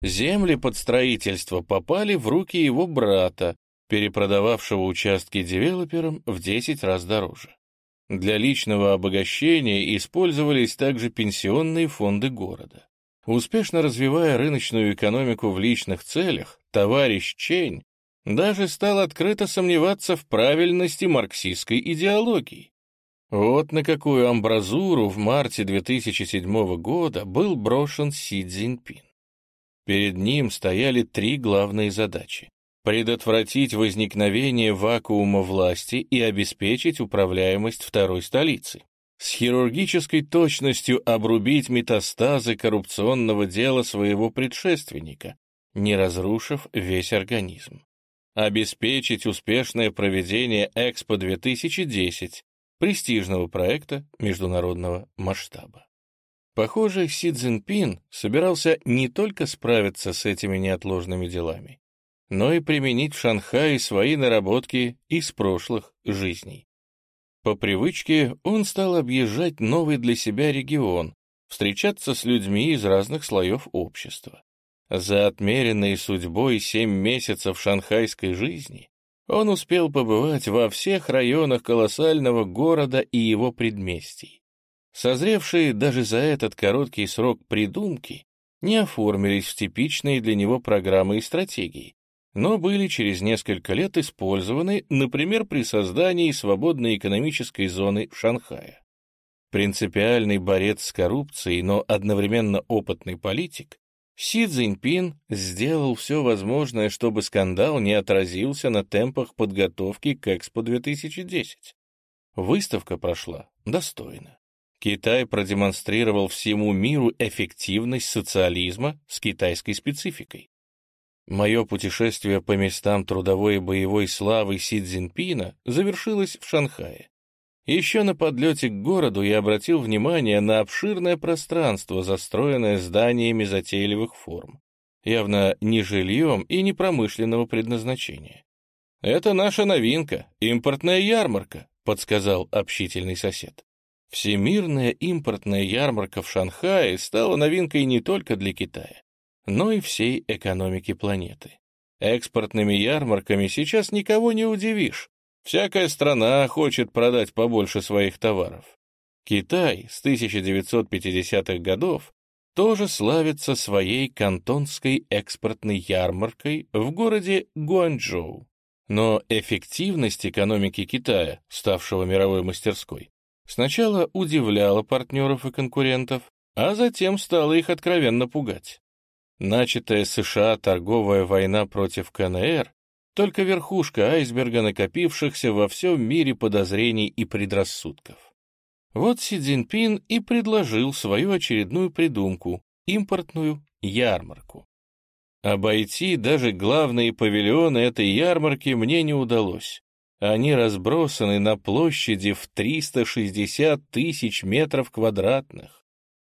Земли под строительство попали в руки его брата, перепродававшего участки девелоперам в 10 раз дороже. Для личного обогащения использовались также пенсионные фонды города. Успешно развивая рыночную экономику в личных целях, товарищ Чень даже стал открыто сомневаться в правильности марксистской идеологии. Вот на какую амбразуру в марте 2007 года был брошен Си Цзиньпин. Перед ним стояли три главные задачи предотвратить возникновение вакуума власти и обеспечить управляемость второй столицы, с хирургической точностью обрубить метастазы коррупционного дела своего предшественника, не разрушив весь организм, обеспечить успешное проведение Экспо-2010, престижного проекта международного масштаба. Похоже, Си Цзиньпин собирался не только справиться с этими неотложными делами, но и применить в Шанхае свои наработки из прошлых жизней. По привычке он стал объезжать новый для себя регион, встречаться с людьми из разных слоев общества. За отмеренные судьбой семь месяцев шанхайской жизни он успел побывать во всех районах колоссального города и его предместий. Созревшие даже за этот короткий срок придумки не оформились в типичные для него программы и стратегии, но были через несколько лет использованы, например, при создании свободной экономической зоны Шанхая. Принципиальный борец с коррупцией, но одновременно опытный политик, Си Цзиньпин сделал все возможное, чтобы скандал не отразился на темпах подготовки к Экспо-2010. Выставка прошла достойно. Китай продемонстрировал всему миру эффективность социализма с китайской спецификой. Мое путешествие по местам трудовой и боевой славы Си Цзиньпина завершилось в Шанхае. Еще на подлете к городу я обратил внимание на обширное пространство, застроенное зданиями затейливых форм, явно не жильем и не промышленного предназначения. «Это наша новинка, импортная ярмарка», — подсказал общительный сосед. Всемирная импортная ярмарка в Шанхае стала новинкой не только для Китая, но и всей экономики планеты. Экспортными ярмарками сейчас никого не удивишь, Всякая страна хочет продать побольше своих товаров. Китай с 1950-х годов тоже славится своей кантонской экспортной ярмаркой в городе Гуанчжоу. Но эффективность экономики Китая, ставшего мировой мастерской, сначала удивляла партнеров и конкурентов, а затем стала их откровенно пугать. Начатая США торговая война против КНР только верхушка айсберга накопившихся во всем мире подозрений и предрассудков. Вот Си Цзиньпин и предложил свою очередную придумку — импортную ярмарку. Обойти даже главные павильоны этой ярмарки мне не удалось. Они разбросаны на площади в 360 тысяч метров квадратных.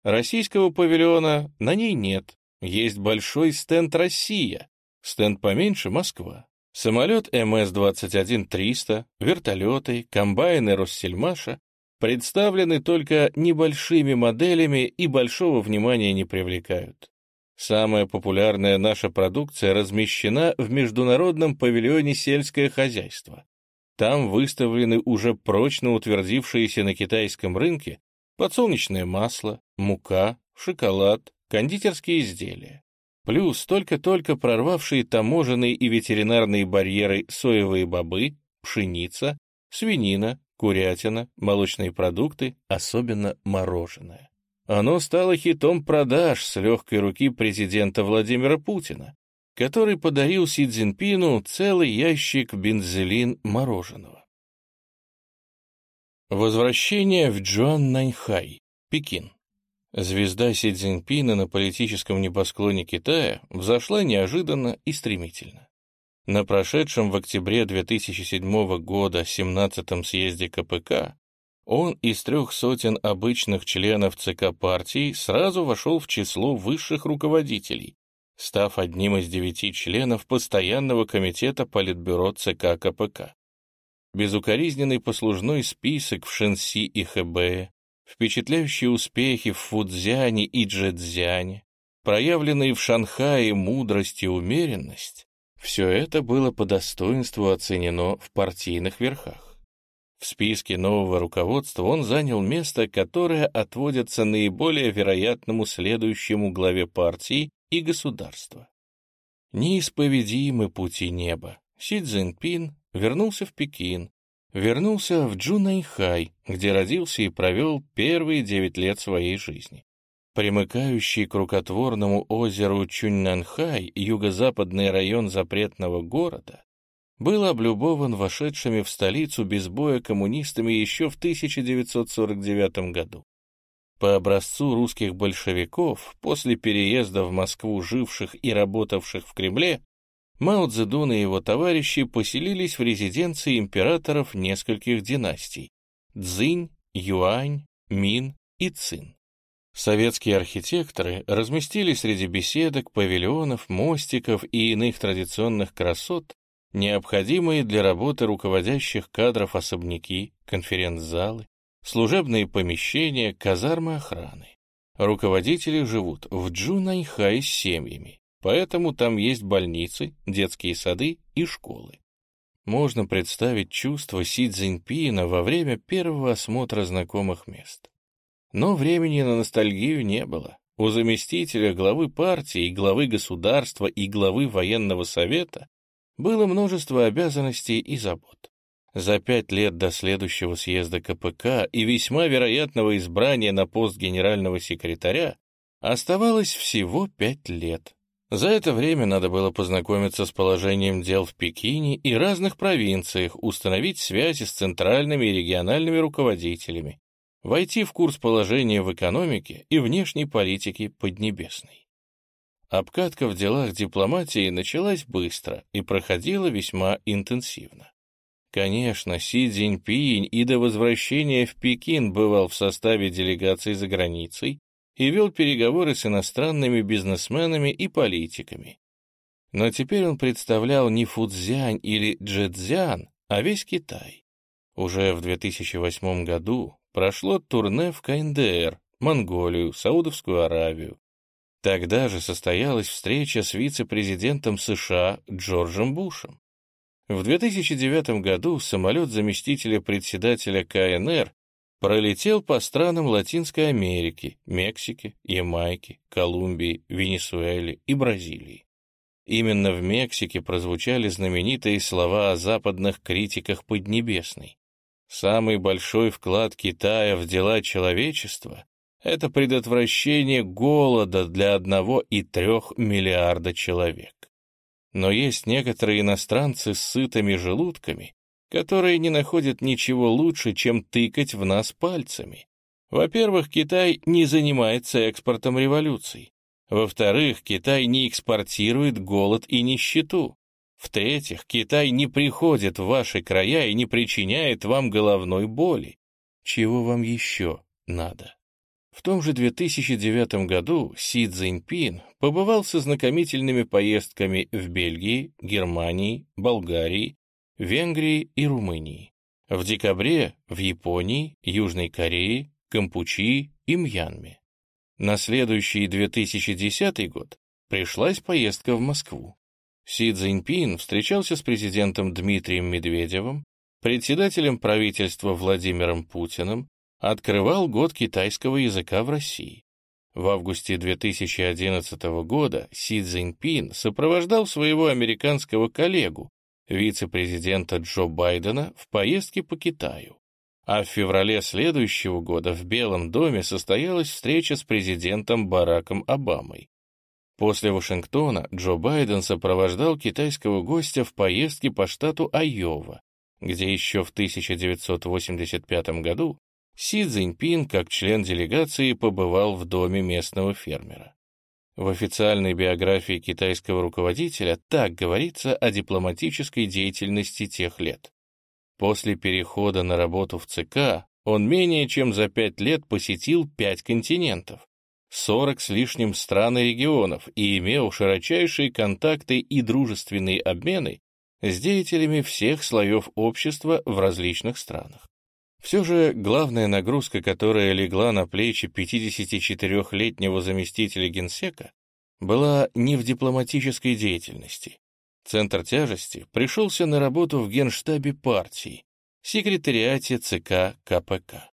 Российского павильона на ней нет. Есть большой стенд «Россия», стенд поменьше — Москва. Самолет МС-21-300, вертолеты, комбайны Россельмаша представлены только небольшими моделями и большого внимания не привлекают. Самая популярная наша продукция размещена в международном павильоне «Сельское хозяйство». Там выставлены уже прочно утвердившиеся на китайском рынке подсолнечное масло, мука, шоколад, кондитерские изделия. Плюс только-только прорвавшие таможенные и ветеринарные барьеры соевые бобы, пшеница, свинина, курятина, молочные продукты, особенно мороженое. Оно стало хитом продаж с легкой руки президента Владимира Путина, который подарил Си Цзиньпину целый ящик бензелин мороженого. Возвращение в Джуан-Наньхай, Пекин. Звезда Си Цзиньпина на политическом небосклоне Китая взошла неожиданно и стремительно. На прошедшем в октябре 2007 года 17-м съезде КПК он из трех сотен обычных членов ЦК партии сразу вошел в число высших руководителей, став одним из девяти членов постоянного комитета Политбюро ЦК КПК. Безукоризненный послужной список в Шэньси и Хэбэе, Впечатляющие успехи в Фудзяне и Джэцзяне, проявленные в Шанхае мудрость и умеренность, все это было по достоинству оценено в партийных верхах. В списке нового руководства он занял место, которое отводится наиболее вероятному следующему главе партии и государства. Неисповедимы пути неба. Си Цзиньпин вернулся в Пекин, вернулся в Чжуннаньхай, где родился и провел первые девять лет своей жизни. Примыкающий к рукотворному озеру Чжуннаньхай, юго-западный район запретного города, был облюбован вошедшими в столицу без боя коммунистами еще в 1949 году. По образцу русских большевиков, после переезда в Москву живших и работавших в Кремле, Мао Цзэдун и его товарищи поселились в резиденции императоров нескольких династий – Цзинь, Юань, Мин и Цин. Советские архитекторы разместили среди беседок, павильонов, мостиков и иных традиционных красот необходимые для работы руководящих кадров особняки, конференц-залы, служебные помещения, казармы охраны. Руководители живут в Чжуннаньхай с семьями, Поэтому там есть больницы, детские сады и школы. Можно представить чувство Си Цзиньпина во время первого осмотра знакомых мест. Но времени на ностальгию не было. у заместителя главы партии, главы государства и главы военного совета было множество обязанностей и забот. За пять лет до следующего съезда КПК и весьма вероятного избрания на пост генерального секретаря оставалось всего пять лет. За это время надо было познакомиться с положением дел в Пекине и разных провинциях, установить связи с центральными и региональными руководителями, войти в курс положения в экономике и внешней политике Поднебесной. Обкатка в делах дипломатии началась быстро и проходила весьма интенсивно. Конечно, Си Цзиньпинь и до возвращения в Пекин бывал в составе делегации за границей и вел переговоры с иностранными бизнесменами и политиками. Но теперь он представлял не Фудзянь или Джэцзян, а весь Китай. Уже в 2008 году прошло турне в КНДР, Монголию, Саудовскую Аравию. Тогда же состоялась встреча с вице-президентом США Джорджем Бушем. В 2009 году самолет заместителя председателя КНР пролетел по странам Латинской Америки, Мексики, Ямайки, Колумбии, Венесуэле и Бразилии. Именно в Мексике прозвучали знаменитые слова о западных критиках Поднебесной. Самый большой вклад Китая в дела человечества — это предотвращение голода для одного и трех миллиарда человек. Но есть некоторые иностранцы с сытыми желудками, которые не находят ничего лучше, чем тыкать в нас пальцами. Во-первых, Китай не занимается экспортом революций. Во-вторых, Китай не экспортирует голод и нищету. В-третьих, Китай не приходит в ваши края и не причиняет вам головной боли. Чего вам еще надо? В том же 2009 году Си Цзиньпин побывал со знакомительными поездками в Бельгии, Германии, Болгарии, Венгрии и Румынии. В декабре в Японии, Южной Корее, Кампучии и Мьянме. На следующий 2010 год пришлась поездка в Москву. Си Цзиньпин встречался с президентом Дмитрием Медведевым, председателем правительства Владимиром Путиным, открывал год китайского языка в России. В августе 2011 года Си Цзиньпин сопровождал своего американского коллегу, вице-президента Джо Байдена в поездке по Китаю. А в феврале следующего года в Белом доме состоялась встреча с президентом Бараком Обамой. После Вашингтона Джо Байден сопровождал китайского гостя в поездке по штату Айова, где еще в 1985 году Си Цзиньпин, как член делегации, побывал в доме местного фермера. В официальной биографии китайского руководителя так говорится о дипломатической деятельности тех лет. После перехода на работу в ЦК он менее чем за пять лет посетил пять континентов, 40 с лишним стран и регионов и имел широчайшие контакты и дружественные обмены с деятелями всех слоев общества в различных странах. Все же главная нагрузка, которая легла на плечи 54-летнего заместителя генсека, была не в дипломатической деятельности. Центр тяжести пришелся на работу в генштабе партии, секретариате ЦК КПК.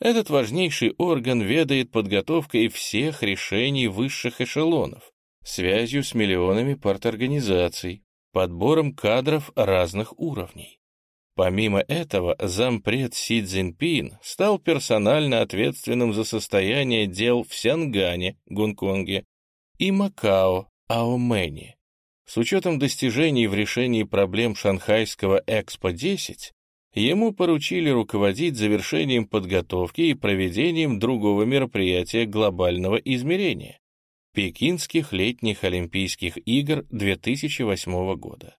Этот важнейший орган ведает подготовкой всех решений высших эшелонов, связью с миллионами парторганизаций, подбором кадров разных уровней. Помимо этого, зампред Си Цзиньпин стал персонально ответственным за состояние дел в Сянгане, Гонконге, и Макао, Аомене. С учетом достижений в решении проблем шанхайского Экспо-10, ему поручили руководить завершением подготовки и проведением другого мероприятия глобального измерения — Пекинских летних Олимпийских игр 2008 года.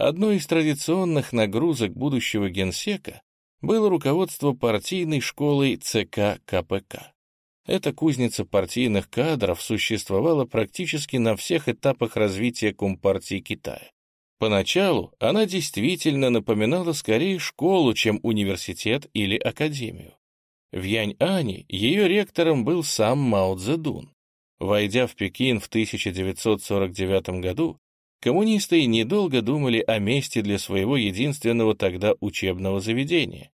Одной из традиционных нагрузок будущего генсека было руководство партийной школой ЦК КПК. Эта кузница партийных кадров существовала практически на всех этапах развития Компартии Китая. Поначалу она действительно напоминала скорее школу, чем университет или академию. В Янь-Ане ее ректором был сам Мао Цзэдун. Войдя в Пекин в 1949 году, коммунисты недолго думали о месте для своего единственного тогда учебного заведения.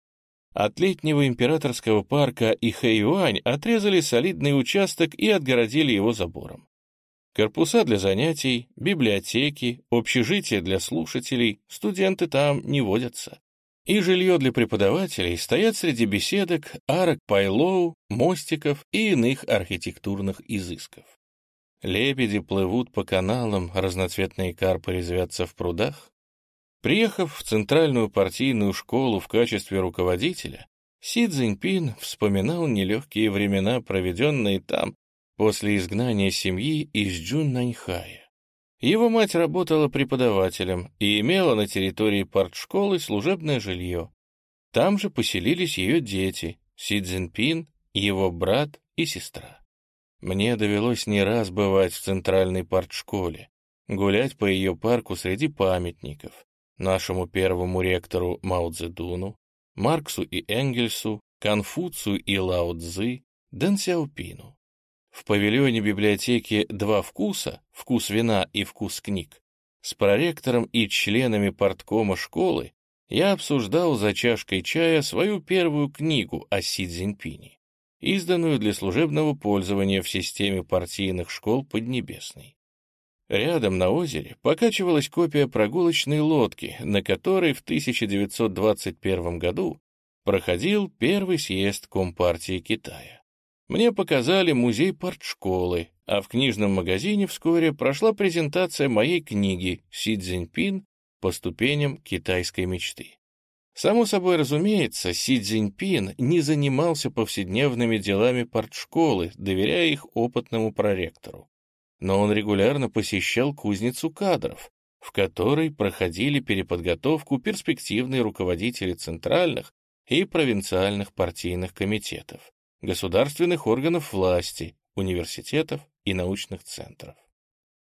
От летнего императорского парка и Хэйюань отрезали солидный участок и отгородили его забором. Корпуса для занятий, библиотеки, общежития для слушателей, студенты там не водятся. И жилье для преподавателей стоят среди беседок, арок пайлоу, мостиков и иных архитектурных изысков. Лебеди плывут по каналам, разноцветные карпы резвятся в прудах. Приехав в центральную партийную школу в качестве руководителя, Си Цзиньпин вспоминал нелегкие времена, проведенные там после изгнания семьи из Джуннаньхая. Его мать работала преподавателем и имела на территории партшколы служебное жилье. Там же поселились ее дети, Си Цзиньпин, его брат и сестра. Мне довелось не раз бывать в центральной партшколе, гулять по ее парку среди памятников, нашему первому ректору Мао Цзэдуну, Марксу и Энгельсу, Конфуцию и Лао Цзы, Дэн Сяопину. В павильоне библиотеки «Два вкуса» «Вкус вина» и «Вкус книг» с проректором и членами парткома школы я обсуждал за чашкой чая свою первую книгу о Си Цзиньпине изданную для служебного пользования в системе партийных школ Поднебесной. Рядом на озере покачивалась копия прогулочной лодки, на которой в 1921 году проходил первый съезд Компартии Китая. Мне показали музей партшколы, а в книжном магазине вскоре прошла презентация моей книги «Си Цзиньпин по ступеням китайской мечты». Само собой разумеется, Си Цзиньпин не занимался повседневными делами партшколы, доверяя их опытному проректору. Но он регулярно посещал кузницу кадров, в которой проходили переподготовку перспективные руководители центральных и провинциальных партийных комитетов, государственных органов власти, университетов и научных центров.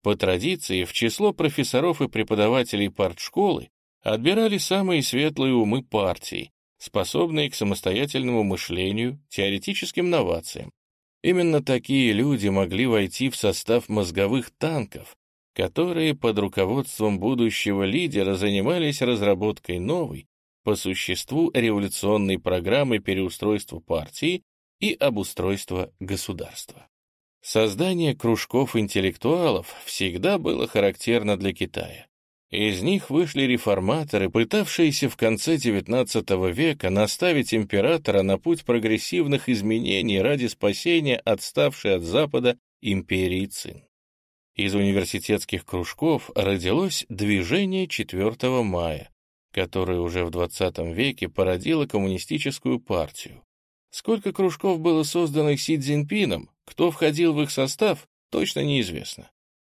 По традиции, в число профессоров и преподавателей партшколы отбирали самые светлые умы партии, способные к самостоятельному мышлению, теоретическим новациям. Именно такие люди могли войти в состав мозговых танков, которые под руководством будущего лидера занимались разработкой новой, по существу революционной программы переустройства партии и обустройства государства. Создание кружков интеллектуалов всегда было характерно для Китая. Из них вышли реформаторы, пытавшиеся в конце XIX века наставить императора на путь прогрессивных изменений ради спасения отставшей от Запада империи Цин. Из университетских кружков родилось движение 4 мая, которое уже в XX веке породило коммунистическую партию. Сколько кружков было создано Си Цзиньпином, кто входил в их состав, точно неизвестно.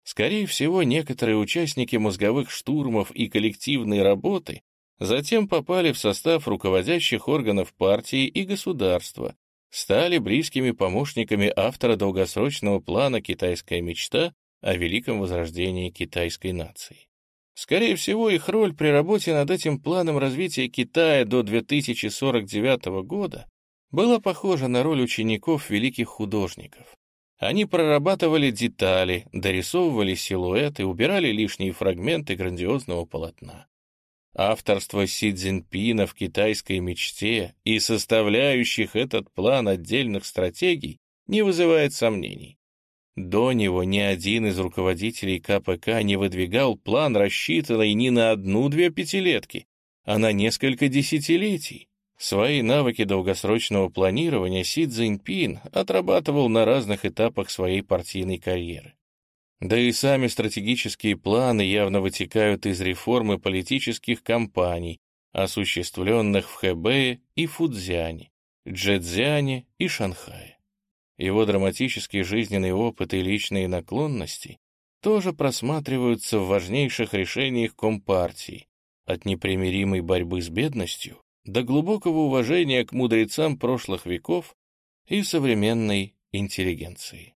Скорее всего, некоторые участники мозговых штурмов и коллективной работы затем попали в состав руководящих органов партии и государства, стали близкими помощниками автора долгосрочного плана «Китайская мечта» о великом возрождении китайской нации. Скорее всего, их роль при работе над этим планом развития Китая до 2049 года была похожа на роль учеников великих художников. Они прорабатывали детали, дорисовывали силуэты, убирали лишние фрагменты грандиозного полотна. Авторство Си Цзиньпина в китайской мечте и составляющих этот план отдельных стратегий не вызывает сомнений. До него ни один из руководителей КПК не выдвигал план, рассчитанный не на одну-две пятилетки, а на несколько десятилетий. Свои навыки долгосрочного планирования Си Цзиньпин отрабатывал на разных этапах своей партийной карьеры. Да и сами стратегические планы явно вытекают из реформы политических кампаний, осуществленных в Хэбэе и Фудзяне, Джэцзяне и Шанхае. Его драматический жизненный опыт и личные наклонности тоже просматриваются в важнейших решениях Компартии, от непримиримой борьбы с бедностью до глубокого уважения к мудрецам прошлых веков и современной интеллигенции.